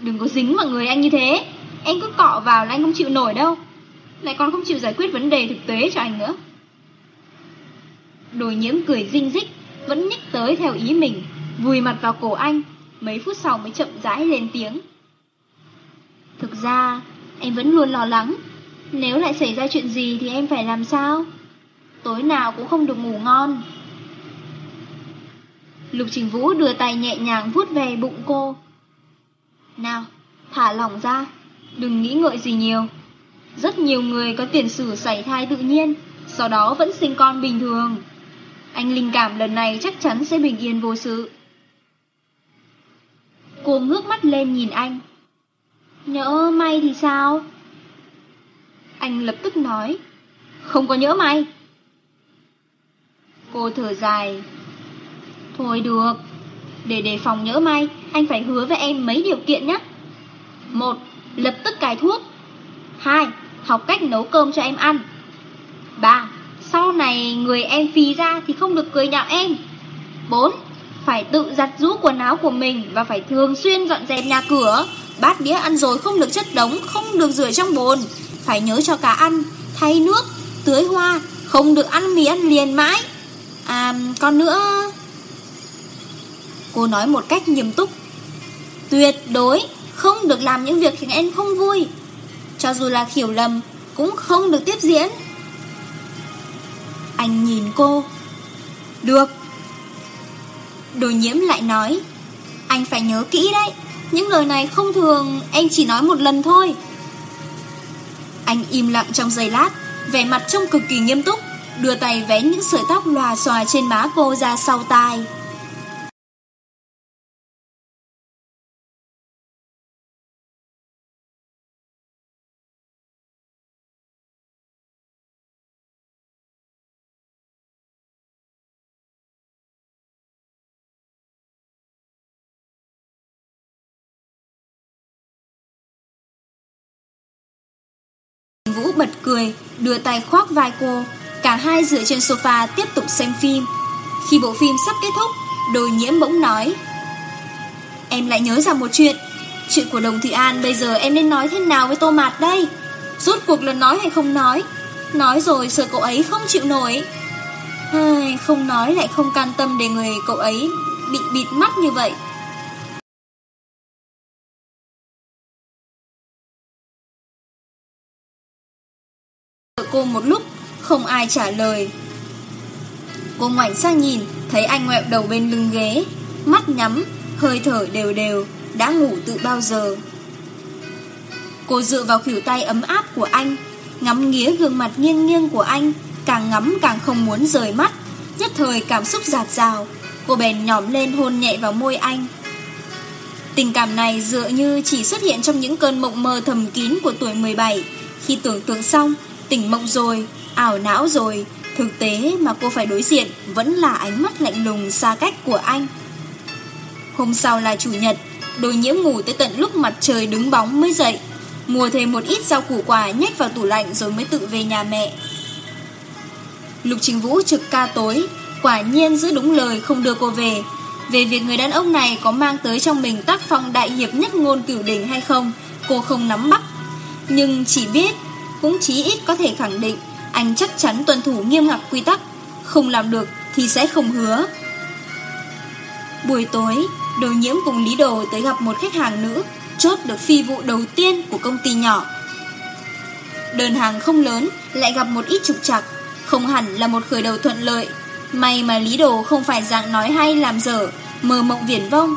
Đừng có dính vào người anh như thế. Em cứ cọ vào là anh không chịu nổi đâu. Lại còn không chịu giải quyết vấn đề thực tế cho anh nữa. Đồi nhiễm cười dinh dích Vẫn nhích tới theo ý mình, Vùi mặt vào cổ anh. Mấy phút sau mới chậm rãi lên tiếng. Thực ra, em vẫn luôn lo lắng. Nếu lại xảy ra chuyện gì thì em phải làm sao? Tối nào cũng không được ngủ ngon. Lục Trình Vũ đưa tay nhẹ nhàng vuốt về bụng cô. Nào, thả lỏng ra, đừng nghĩ ngợi gì nhiều. Rất nhiều người có tiền sử sảy thai tự nhiên, sau đó vẫn sinh con bình thường. Anh linh cảm lần này chắc chắn sẽ bình yên vô sự. Cô ngước mắt lên nhìn anh. Nhỡ may thì sao? anh lập tức nói, không có nhớ may cô thở dài, thôi được, để đề phòng nhớ may anh phải hứa với em mấy điều kiện nhé. Một, lập tức cài thuốc. Hai, học cách nấu cơm cho em ăn. Ba, sau này người em phí ra thì không được cười nhạo em. Bốn, phải tự giặt rũ quần áo của mình và phải thường xuyên dọn dẹp nhà cửa. Bát đĩa ăn rồi không được chất đống, không được rửa trong bồn phải nhớ cho cá ăn, thay nước, tưới hoa, không được ăn mì ăn liền mãi. À, còn nữa... Cô nói một cách nghiêm túc. Tuyệt đối không được làm những việc khiến em không vui. Cho dù là hiểu lầm, cũng không được tiếp diễn. Anh nhìn cô. Được. Đồ nhiễm lại nói. Anh phải nhớ kỹ đấy. Những lời này không thường em chỉ nói một lần thôi. Anh im lặng trong giây lát, vẻ mặt trông cực kỳ nghiêm túc, đưa tay vén những sợi tóc lòa xòa trên má cô ra sau tai. đưa tay khoác vai cô, cả hai dựa trên sofa tiếp tục xem phim. Khi bộ phim sắp kết thúc, đồi nhiễm bỗng nói Em lại nhớ ra một chuyện, chuyện của Đồng Thị An bây giờ em nên nói thế nào với Tô Mạt đây? Rốt cuộc là nói hay không nói? Nói rồi sợ cậu ấy không chịu nổi. Ai, không nói lại không can tâm để người cậu ấy bị bịt mắt như vậy. cô một lúc Không ai trả lời. Cô ngoảnh sang nhìn Thấy anh ngoẹo đầu bên lưng ghế Mắt nhắm, hơi thở đều đều Đã ngủ từ bao giờ. Cô dựa vào khỉu tay ấm áp của anh Ngắm nghía gương mặt nghiêng nghiêng của anh Càng ngắm càng không muốn rời mắt. Nhất thời cảm xúc giạt rào Cô bèn nhỏm lên hôn nhẹ vào môi anh. Tình cảm này dựa như chỉ xuất hiện trong những cơn mộng mơ thầm kín của tuổi 17 Khi tưởng tượng xong Tỉnh mộng rồi, ảo não rồi, thực tế mà cô phải đối diện vẫn là ánh mắt lạnh lùng xa cách của anh. Hôm sau là Chủ nhật, đôi nhiễm ngủ tới tận lúc mặt trời đứng bóng mới dậy. Mua thêm một ít rau củ quả nhét vào tủ lạnh rồi mới tự về nhà mẹ. Lục Trình Vũ trực ca tối, quả nhiên giữ đúng lời không đưa cô về. Về việc người đàn ông này có mang tới trong mình tác phong đại hiệp nhất ngôn cửu đỉnh hay không, cô không nắm bắt. Nhưng chỉ biết cũng chí ít có thể khẳng định anh chắc chắn tuân thủ nghiêm ngặt quy tắc, không làm được thì sẽ không hứa. Buổi tối, đồ nhiễm cùng Lý Đồ tới gặp một khách hàng nữ, chốt được phi vụ đầu tiên của công ty nhỏ. Đơn hàng không lớn, lại gặp một ít trục trặc, không hẳn là một khởi đầu thuận lợi. May mà Lý Đồ không phải dạng nói hay làm dở, mơ mộng viển vông.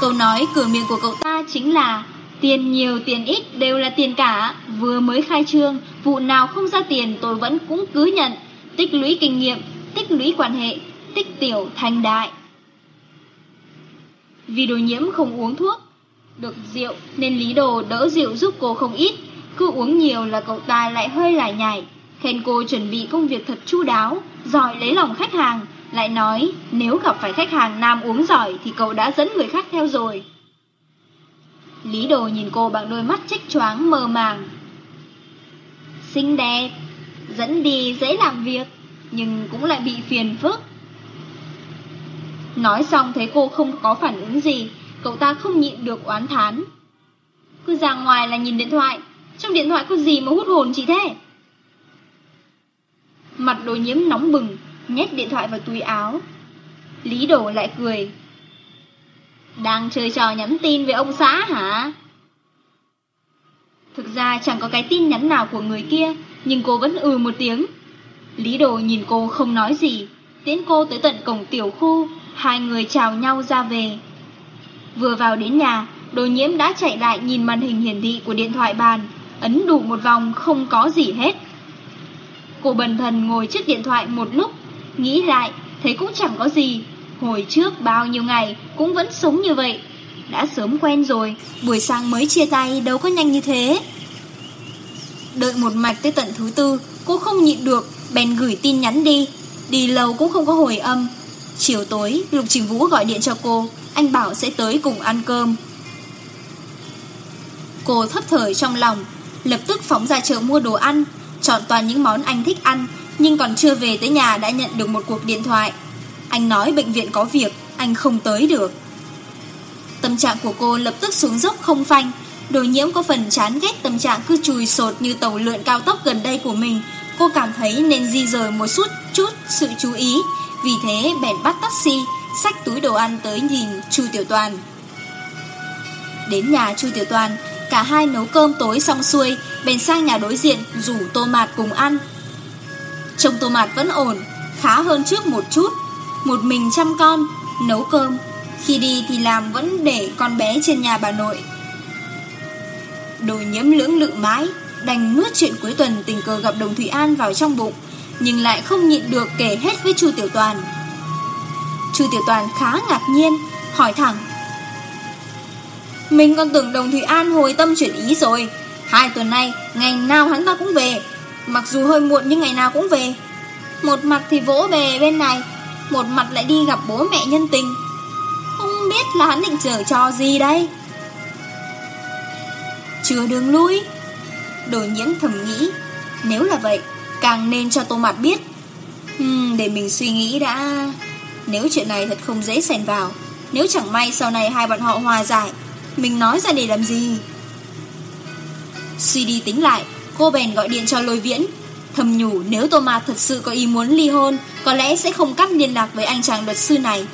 Câu nói cửa miệng của cậu ta chính là Tiền nhiều tiền ít đều là tiền cả, vừa mới khai trương, vụ nào không ra tiền tôi vẫn cũng cứ nhận, tích lũy kinh nghiệm, tích lũy quan hệ, tích tiểu thành đại. Vì đồ nhiễm không uống thuốc, được rượu nên lý đồ đỡ rượu giúp cô không ít, cứ uống nhiều là cậu ta lại hơi lải nhải, khen cô chuẩn bị công việc thật chu đáo, giỏi lấy lòng khách hàng, lại nói nếu gặp phải khách hàng nam uống giỏi thì cậu đã dẫn người khác theo rồi. Lý đồ nhìn cô bằng đôi mắt trích choáng mờ màng. Xinh đẹp, dẫn đi dễ làm việc, nhưng cũng lại bị phiền phức. Nói xong thấy cô không có phản ứng gì, cậu ta không nhịn được oán thán. Cứ ra ngoài là nhìn điện thoại, trong điện thoại có gì mà hút hồn chị thế? Mặt đồ nhiễm nóng bừng, nhét điện thoại vào túi áo. Lý đồ lại cười, đang chơi trò nhắn tin với ông xã hả? Thực ra chẳng có cái tin nhắn nào của người kia, nhưng cô vẫn ừ một tiếng. Lý đồ nhìn cô không nói gì, tiễn cô tới tận cổng tiểu khu, hai người chào nhau ra về. Vừa vào đến nhà, đồ nhiễm đã chạy lại nhìn màn hình hiển thị của điện thoại bàn, ấn đủ một vòng không có gì hết. Cô bần thần ngồi trước điện thoại một lúc, nghĩ lại thấy cũng chẳng có gì, Hồi trước bao nhiêu ngày cũng vẫn sống như vậy. Đã sớm quen rồi. Buổi sáng mới chia tay, đâu có nhanh như thế. Đợi một mạch tới tận thứ tư, Cô không nhịn được, Bèn gửi tin nhắn đi. Đi lâu cũng không có hồi âm. Chiều tối, Lục Trình Vũ gọi điện cho cô. Anh bảo sẽ tới cùng ăn cơm. Cô thấp thởi trong lòng, Lập tức phóng ra chợ mua đồ ăn, Chọn toàn những món anh thích ăn, Nhưng còn chưa về tới nhà đã nhận được một cuộc điện thoại. Anh nói bệnh viện có việc, anh không tới được. Tâm trạng của cô lập tức xuống dốc không phanh. Đồ nhiễm có phần chán ghét tâm trạng cứ chùi sột như tàu lượn cao tốc gần đây của mình. Cô cảm thấy nên di rời một chút chút sự chú ý. Vì thế bèn bắt taxi, xách túi đồ ăn tới nhìn Chu Tiểu Toàn. Đến nhà Chu Tiểu Toàn, cả hai nấu cơm tối xong xuôi, bèn sang nhà đối diện rủ tô mạt cùng ăn. Trông tô mạt vẫn ổn, khá hơn trước một chút. Một mình chăm con, Nấu cơm. Khi đi thì làm vẫn để con bé trên nhà bà nội. Đồ nhiễm lưỡng lự mãi, Đành nuốt chuyện cuối tuần tình cờ gặp đồng Thủy An vào trong bụng, Nhưng lại không nhịn được kể hết với Chu Tiểu Toàn. Chu Tiểu Toàn khá ngạc nhiên, Hỏi thẳng. Mình còn tưởng đồng Thủy An hồi tâm chuyển ý rồi. Hai tuần nay, Ngày nào hắn ta cũng về. Mặc dù hơi muộn nhưng ngày nào cũng về. Một mặt thì vỗ về bên này một mặt lại đi gặp bố mẹ nhân tình. Không biết là hắn định chờ cho gì đây? Chưa đường lui. Đồ nhiễm thầm nghĩ Nếu là vậy Càng nên cho tô mặt biết. Uhm, Để mình suy nghĩ đã. Nếu chuyện này thật không dễ xèn vào Nếu chẳng may sau này hai bọn họ hòa giải Mình nói ra để làm gì? Suy đi tính lại Cô bèn gọi điện cho lôi viễn. Thầm nhủ nếu Tô Ma thật sự có ý muốn ly hôn, có lẽ sẽ không cắt liên lạc với anh chàng luật sư này.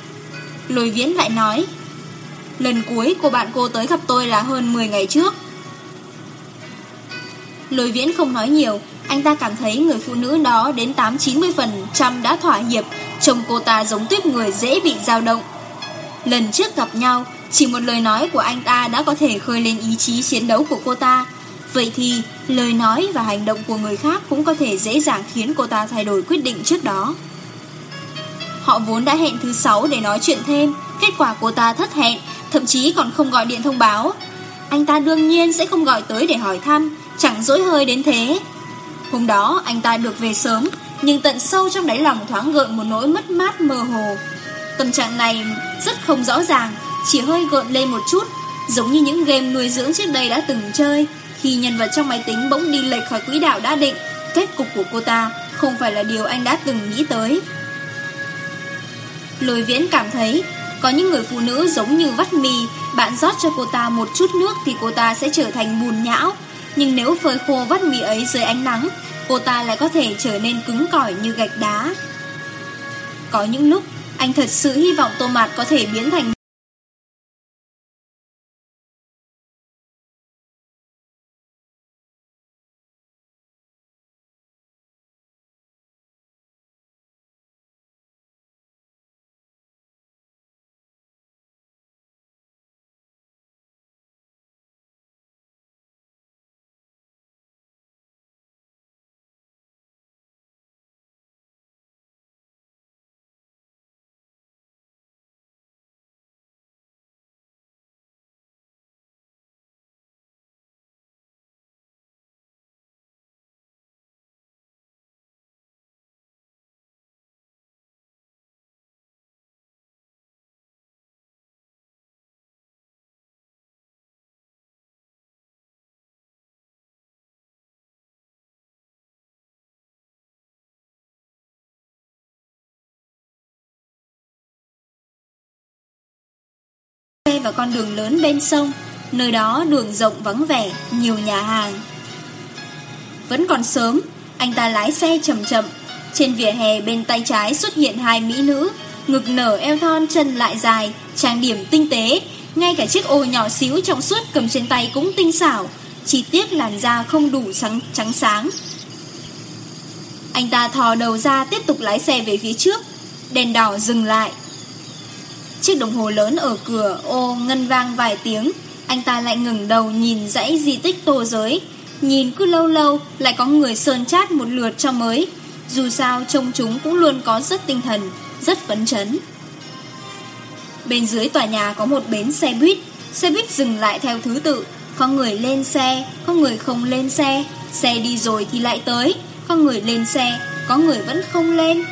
Lôi viễn lại nói, lần cuối cô bạn cô tới gặp tôi là hơn 10 ngày trước. Lôi viễn không nói nhiều, anh ta cảm thấy người phụ nữ đó đến 8-90% đã thỏa hiệp, trông cô ta giống tuyết người dễ bị dao động. Lần trước gặp nhau, chỉ một lời nói của anh ta đã có thể khơi lên ý chí chiến đấu của cô ta. Vậy thì, Lời nói và hành động của người khác cũng có thể dễ dàng khiến cô ta thay đổi quyết định trước đó. Họ vốn đã hẹn thứ 6 để nói chuyện thêm, kết quả cô ta thất hẹn, thậm chí còn không gọi điện thông báo. Anh ta đương nhiên sẽ không gọi tới để hỏi thăm, chẳng dỗi hơi đến thế. Hôm đó anh ta được về sớm, nhưng tận sâu trong đáy lòng thoáng gợn một nỗi mất mát mơ hồ. Tâm trạng này rất không rõ ràng, chỉ hơi gợn lên một chút, giống như những game nuôi dưỡng trước đây đã từng chơi, khi nhân vật trong máy tính bỗng đi lệch khỏi quỹ đạo đã định, Kết cục của cô ta không phải là điều anh đã từng nghĩ tới. Lôi viễn cảm thấy Có những người phụ nữ giống như vắt mì, Bạn rót cho cô ta một chút nước Thì cô ta sẽ trở thành bùn nhão. Nhưng nếu phơi khô vắt mì ấy dưới ánh nắng, Cô ta lại có thể trở nên cứng cỏi như gạch đá. Có những lúc, Anh thật sự hy vọng tô mạt có thể biến thành vào con đường lớn bên sông Nơi đó đường rộng vắng vẻ Nhiều nhà hàng. Vẫn còn sớm Anh ta lái xe chậm chậm. Trên vỉa hè bên tay trái xuất hiện hai mỹ nữ Ngực nở eo thon chân lại dài Trang điểm tinh tế. Ngay cả chiếc ô nhỏ xíu trong suốt cầm trên tay cũng tinh xảo Chỉ tiếc làn da không đủ sáng, trắng sáng. Anh ta thò đầu ra tiếp tục lái xe về phía trước Đèn đỏ dừng lại. Chiếc đồng hồ lớn ở cửa ô ngân vang vài tiếng. Anh ta lại ngừng đầu nhìn dãy di tích tô giới. Nhìn cứ lâu lâu lại có người sơn chát một lượt cho mới. Dù sao trông chúng cũng luôn có rất tinh thần, rất phấn chấn. Bên dưới tòa nhà có một bến xe buýt. Xe buýt dừng lại theo thứ tự. Có người lên xe, có người không lên xe. Xe đi rồi thì lại tới. Có người lên xe, có người vẫn không lên.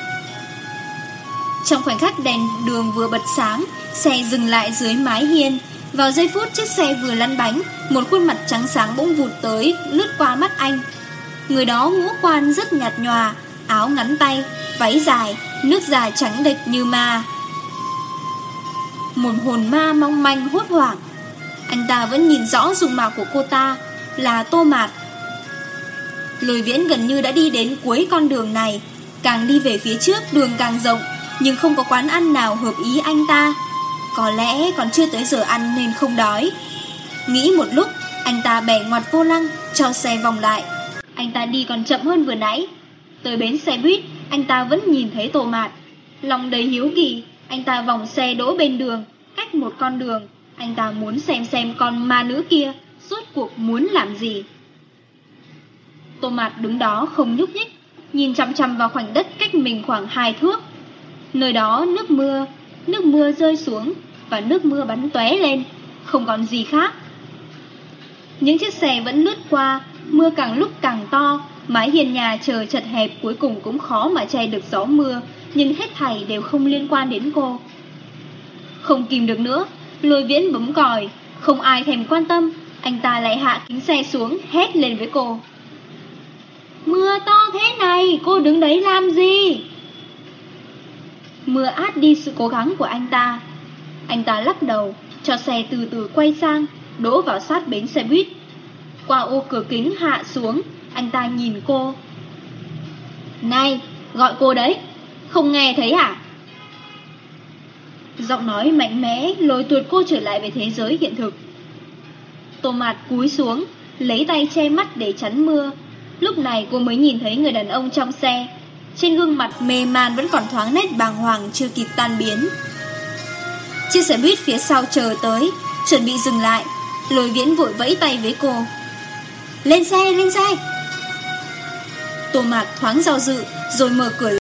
Trong khoảnh khắc đèn đường vừa bật sáng, xe dừng lại dưới mái hiên. Vào giây phút chiếc xe vừa lăn bánh, một khuôn mặt trắng sáng bỗng vụt tới, lướt qua mắt anh. Người đó ngũ quan rất nhạt nhòa, áo ngắn tay, váy dài, nước da trắng đệch như ma. Một hồn ma mong manh hốt hoảng. Anh ta vẫn nhìn rõ dùng mạo của cô ta là tô mạt. Lôi viễn gần như đã đi đến cuối con đường này, càng đi về phía trước đường càng rộng, nhưng không có quán ăn nào hợp ý anh ta. Có lẽ còn chưa tới giờ ăn nên không đói. Nghĩ một lúc, anh ta bẻ ngoặt vô lăng, cho xe vòng lại. Anh ta đi còn chậm hơn vừa nãy. Tới bến xe buýt, anh ta vẫn nhìn thấy tổ mạt. Lòng đầy hiếu kỳ, anh ta vòng xe đỗ bên đường, cách một con đường. Anh ta muốn xem xem con ma nữ kia suốt cuộc muốn làm gì. Tô mạt đứng đó không nhúc nhích, nhìn chăm chăm vào khoảnh đất cách mình khoảng hai thước. Nơi đó nước mưa, nước mưa rơi xuống và nước mưa bắn tóe lên, không còn gì khác. Những chiếc xe vẫn lướt qua, mưa càng lúc càng to, mái hiền nhà chờ chật hẹp cuối cùng cũng khó mà che được gió mưa, nhưng hết thảy đều không liên quan đến cô. Không kìm được nữa, lôi viễn bấm còi, không ai thèm quan tâm, anh ta lại hạ kính xe xuống, hét lên với cô. Mưa to thế này, cô đứng đấy làm gì? mưa át đi sự cố gắng của anh ta. Anh ta lắc đầu, cho xe từ từ quay sang, đổ vào sát bến xe buýt. Qua ô cửa kính hạ xuống, anh ta nhìn cô. Này, gọi cô đấy, không nghe thấy à? Giọng nói mạnh mẽ lôi tuột cô trở lại về thế giới hiện thực. Tô mạt cúi xuống, lấy tay che mắt để chắn mưa. Lúc này cô mới nhìn thấy người đàn ông trong xe, trên gương mặt mê man vẫn còn thoáng nét bàng hoàng chưa kịp tan biến. Chiếc xe buýt phía sau chờ tới Chuẩn bị dừng lại. Lôi viễn vội vẫy tay với cô. Lên xe, lên xe. Tô mạc thoáng do dự Rồi mở cửa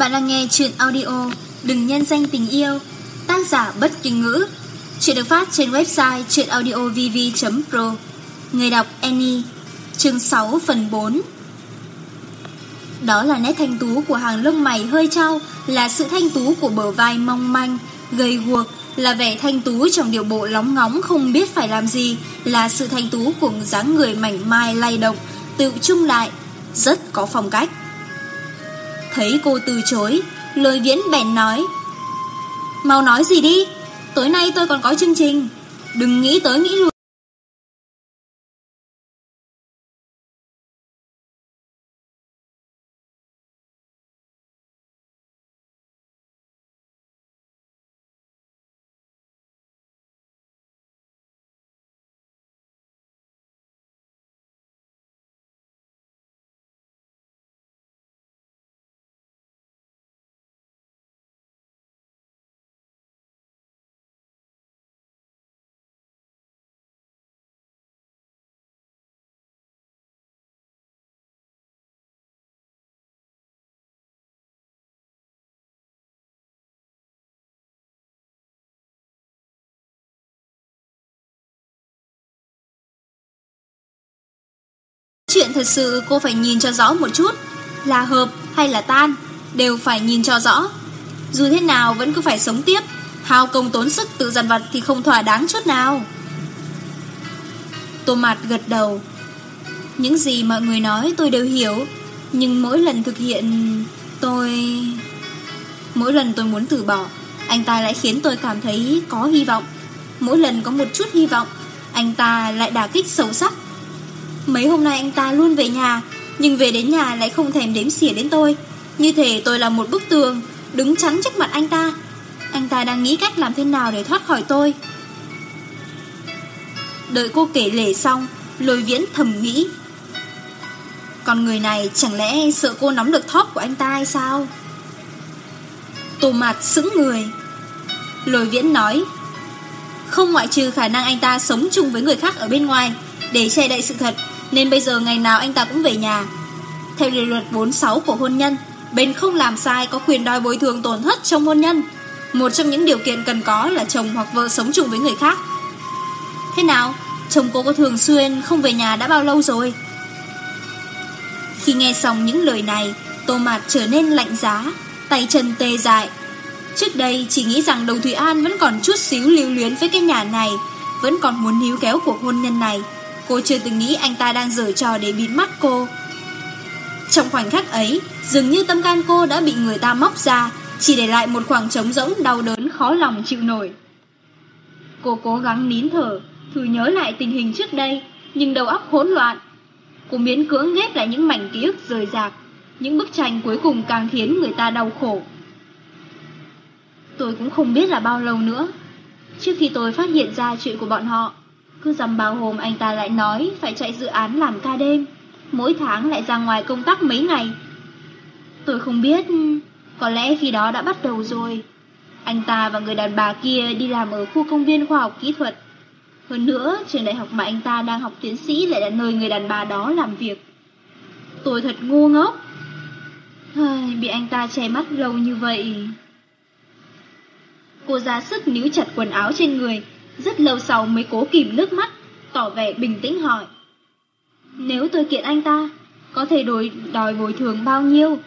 Bạn đang nghe chuyện audio Đừng nhân danh tình yêu, Tác giả bất kinh ngữ, Chuyện được phát trên website chuyenaudiovv.pro Người đọc Annie, Chương 6 phần 4 Đó là nét thanh tú của hàng lông mày hơi trao, Là sự thanh tú của bờ vai mong manh, Gầy guộc, Là vẻ thanh tú trong điều bộ lóng ngóng Không biết phải làm gì, Là sự thanh tú của dáng người mảnh mai lay động Tự trung lại, Rất có phong cách. Thấy cô từ chối lời viễn bèn nói, Mau nói gì đi, Tối nay tôi còn có chương trình. Đừng nghĩ tới nghĩ lui Chuyện thật sự cô phải nhìn cho rõ một chút, Là hợp hay là tan, Đều phải nhìn cho rõ. Dù thế nào vẫn cứ phải sống tiếp Hào công tốn sức tự dằn vặt thì không thỏa đáng chút nào. Tô Mạt gật đầu. Những gì mọi người nói tôi đều hiểu, Nhưng mỗi lần thực hiện Tôi... Mỗi lần tôi muốn từ bỏ, Anh ta lại khiến tôi cảm thấy có hy vọng. Mỗi lần có một chút hy vọng, Anh ta lại đả kích sâu sắc. Mấy hôm nay anh ta luôn về nhà, Nhưng về đến nhà lại không thèm đếm xỉa đến tôi. Như thể tôi là một bức tường, Đứng chắn trước mặt anh ta. Anh ta đang nghĩ cách làm thế nào để thoát khỏi tôi. Đợi cô kể lể xong, Lôi viễn thầm nghĩ. Còn người này chẳng lẽ sợ cô nắm được thóp của anh ta hay sao? Tô mạt sững người. Lôi viễn nói, Không ngoại trừ khả năng anh ta sống chung với người khác ở bên ngoài Để che đậy sự thật. Nên bây giờ ngày nào anh ta cũng về nhà. Theo điều luật 46 của hôn nhân, Bên không làm sai có quyền đòi bồi thường tổn thất trong hôn nhân. Một trong những điều kiện cần có là chồng hoặc vợ sống chung với người khác. Thế nào? Chồng cô có thường xuyên không về nhà đã bao lâu rồi? Khi nghe xong những lời này, Tô Mạt trở nên lạnh giá, Tay chân tê dại. Trước đây chỉ nghĩ rằng Đồng Thủy An vẫn còn chút xíu lưu luyến với cái nhà này, Vẫn còn muốn níu kéo cuộc hôn nhân này. Cô chưa từng nghĩ anh ta đang giở trò để bịt mắt cô. Trong khoảnh khắc ấy, Dường như tâm can cô đã bị người ta móc ra, Chỉ để lại một khoảng trống rỗng đau đớn khó lòng chịu nổi. Cô cố gắng nín thở, Thử nhớ lại tình hình trước đây, Nhưng đầu óc hỗn loạn. Cô miến cưỡng ghép lại những mảnh ký ức rời rạc, Những bức tranh cuối cùng càng khiến người ta đau khổ. Tôi cũng không biết là bao lâu nữa. Trước khi tôi phát hiện ra chuyện của bọn họ cứ dằm bao hôm anh ta lại nói phải chạy dự án làm ca đêm, mỗi tháng lại ra ngoài công tác mấy ngày. Tôi không biết, có lẽ khi đó đã bắt đầu rồi. Anh ta và người đàn bà kia đi làm ở khu công viên khoa học kỹ thuật. Hơn nữa, trường đại học mà anh ta đang học tiến sĩ lại là nơi người đàn bà đó làm việc. Tôi thật ngu ngốc. Hơi, bị anh ta che mắt lâu như vậy. Cô ra sức níu chặt quần áo trên người, rất lâu sau mới cố kìm nước mắt, tỏ vẻ bình tĩnh hỏi. Nếu tôi kiện anh ta, có thể đổi đòi bồi thường bao nhiêu?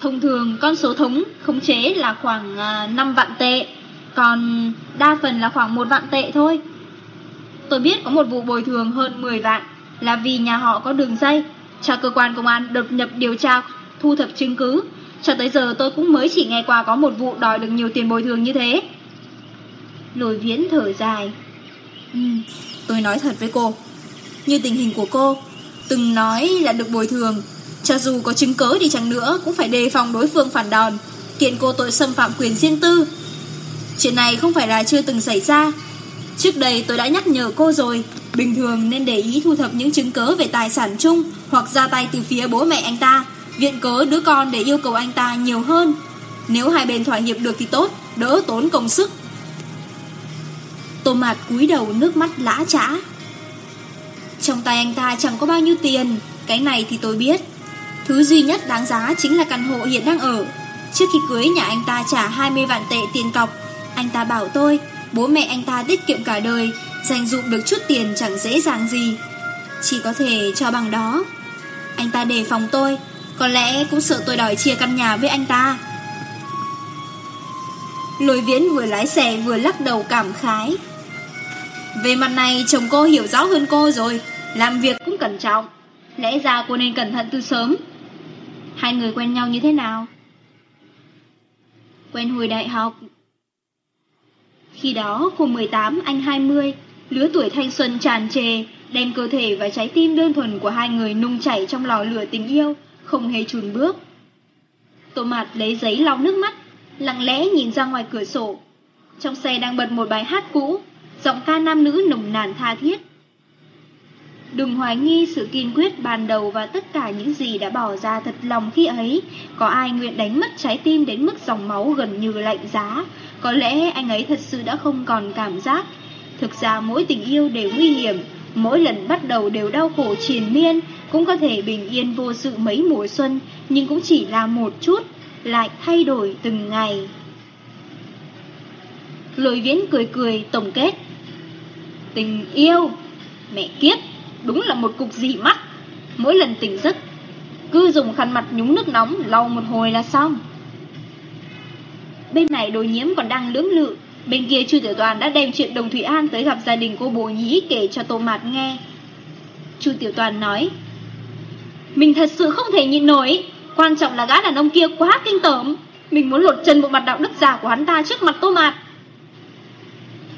Thông thường con số thống khống chế là khoảng à, năm vạn tệ, còn đa phần là khoảng một vạn tệ thôi. Tôi biết có một vụ bồi thường hơn 10 vạn là vì nhà họ có đường dây, cho cơ quan công an đột nhập điều tra thu thập chứng cứ. Cho tới giờ tôi cũng mới chỉ nghe qua có một vụ đòi được nhiều tiền bồi thường như thế. Lôi viễn thở dài. Ừ, Tôi nói thật với cô. Như tình hình của cô Từng nói là được bồi thường. Cho dù có chứng cớ đi chăng nữa Cũng phải đề phòng đối phương phản đòn Kiện cô tội xâm phạm quyền riêng tư. Chuyện này không phải là chưa từng xảy ra. Trước đây tôi đã nhắc nhở cô rồi. Bình thường nên để ý thu thập những chứng cớ về tài sản chung Hoặc ra tay từ phía bố mẹ anh ta. Viện cớ đứa con để yêu cầu anh ta nhiều hơn. Nếu hai bên thỏa hiệp được thì tốt Đỡ tốn công sức. Tô Mạt cúi đầu nước mắt lã trã. Trong tay anh ta chẳng có bao nhiêu tiền, Cái này thì tôi biết. Thứ duy nhất đáng giá chính là căn hộ hiện đang ở. Trước khi cưới, nhà anh ta trả 20 vạn tệ tiền cọc. Anh ta bảo tôi, Bố mẹ anh ta tiết kiệm cả đời, Dành dụng được chút tiền chẳng dễ dàng gì. Chỉ có thể cho bằng đó. Anh ta đề phòng tôi, Có lẽ cũng sợ tôi đòi chia căn nhà với anh ta. Lôi viễn vừa lái xe vừa lắc đầu cảm khái. Về mặt này chồng cô hiểu rõ hơn cô rồi. Làm việc cũng cẩn trọng. Lẽ ra cô nên cẩn thận từ sớm. Hai người quen nhau như thế nào? Quen hồi đại học. Khi đó cô 18, anh 20 Lứa tuổi thanh xuân tràn trề Đem cơ thể và trái tim đơn thuần của hai người nung chảy trong lò lửa tình yêu Không hề chùn bước. Tô mặt lấy giấy lau nước mắt Lặng lẽ nhìn ra ngoài cửa sổ. Trong xe đang bật một bài hát cũ giọng ca nam nữ nồng nàn tha thiết. Đừng hoài nghi sự kiên quyết ban đầu và tất cả những gì đã bỏ ra thật lòng khi ấy. Có ai nguyện đánh mất trái tim đến mức dòng máu gần như lạnh giá. Có lẽ anh ấy thật sự đã không còn cảm giác. Thực ra mỗi tình yêu đều nguy hiểm, mỗi lần bắt đầu đều đau khổ triền miên, cũng có thể bình yên vô sự mấy mùa xuân, nhưng cũng chỉ là một chút, lại thay đổi từng ngày. Lôi Viễn cười cười tổng kết tình yêu Mẹ kiếp Đúng là một cục dỉ mắt Mỗi lần tỉnh giấc Cứ dùng khăn mặt nhúng nước nóng lau một hồi là xong Bên này đồ nhiễm còn đang lưỡng lự Bên kia Chu Tiểu Toàn đã đem chuyện Đồng Thủy An tới gặp gia đình cô bồ nhí kể cho Tô Mạt nghe. Chu Tiểu Toàn nói, Mình thật sự không thể nhịn nổi, quan trọng là gã đàn ông kia quá kinh tởm. Mình muốn lột chân bộ mặt đạo đức giả của hắn ta trước mặt Tô Mạt.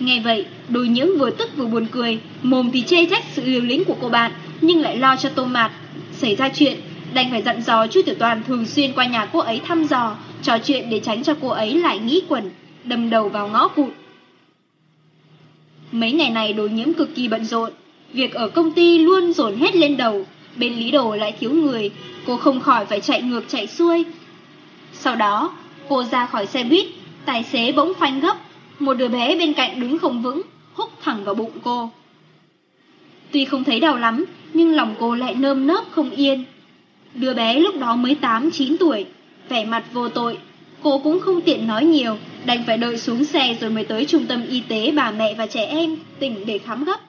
Nghe vậy, đôi nhưỡng vừa tức vừa buồn cười, mồm thì chê trách sự liều lĩnh của cô bạn, nhưng lại lo cho tô mạt. Xảy ra chuyện, đành phải dặn dò chú tiểu toàn thường xuyên qua nhà cô ấy thăm dò, trò chuyện để tránh cho cô ấy lại nghĩ quẩn, đâm đầu vào ngõ cụt. Mấy ngày này đồ nhiễm cực kỳ bận rộn, việc ở công ty luôn dồn hết lên đầu, bên lý đồ lại thiếu người, cô không khỏi phải chạy ngược chạy xuôi. Sau đó, cô ra khỏi xe buýt, tài xế bỗng phanh gấp, một đứa bé bên cạnh đứng không vững, húc thẳng vào bụng cô. Tuy không thấy đau lắm, nhưng lòng cô lại nơm nớp không yên. Đứa bé lúc đó mới tám, chín tuổi, vẻ mặt vô tội. Cô cũng không tiện nói nhiều, đành phải đợi xuống xe rồi mới tới trung tâm y tế bà mẹ và trẻ em, tỉnh để khám gấp.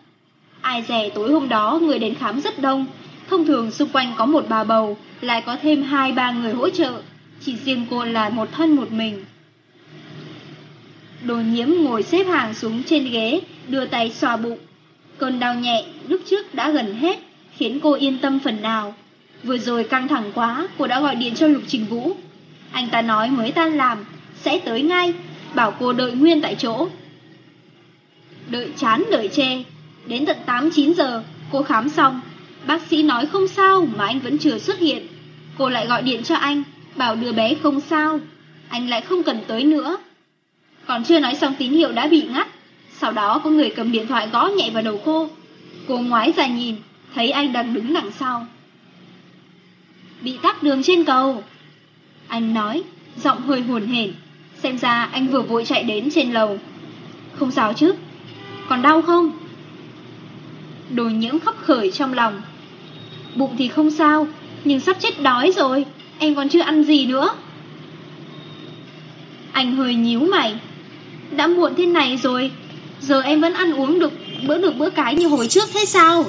Ai dè tối hôm đó người đến khám rất đông. Thông thường xung quanh có một bà bầu, lại có thêm hai, ba người hỗ trợ. Chỉ riêng cô là một thân một mình. Đồ nhiễm ngồi xếp hàng xuống trên ghế, đưa tay xoa bụng. Cơn đau nhẹ lúc trước đã gần hết, khiến cô yên tâm phần nào. Vừa rồi căng thẳng quá, cô đã gọi điện cho Lục Trình Vũ. Anh ta nói mới tan làm, sẽ tới ngay, bảo cô đợi nguyên tại chỗ. Đợi chán đợi chê, đến tận 8-9 giờ, cô khám xong. Bác sĩ nói không sao mà anh vẫn chưa xuất hiện. Cô lại gọi điện cho anh, bảo đứa bé không sao. Anh lại không cần tới nữa. Còn chưa nói xong tín hiệu đã bị ngắt. Sau đó có người cầm điện thoại gõ nhẹ vào đầu cô. Cô ngoái ra nhìn, thấy anh đang đứng đằng sau. Bị tắc đường trên cầu. Anh nói, giọng hơi hồn hển. Xem ra anh vừa vội chạy đến trên lầu. Không sao chứ? Còn đau không? Đồ nhiễm khắp khởi trong lòng. Bụng thì không sao, nhưng sắp chết đói rồi, em còn chưa ăn gì nữa. Anh hơi nhíu mày, đã muộn thế này rồi, Giờ em vẫn ăn uống được, bữa được bữa cái như hồi trước thế sao?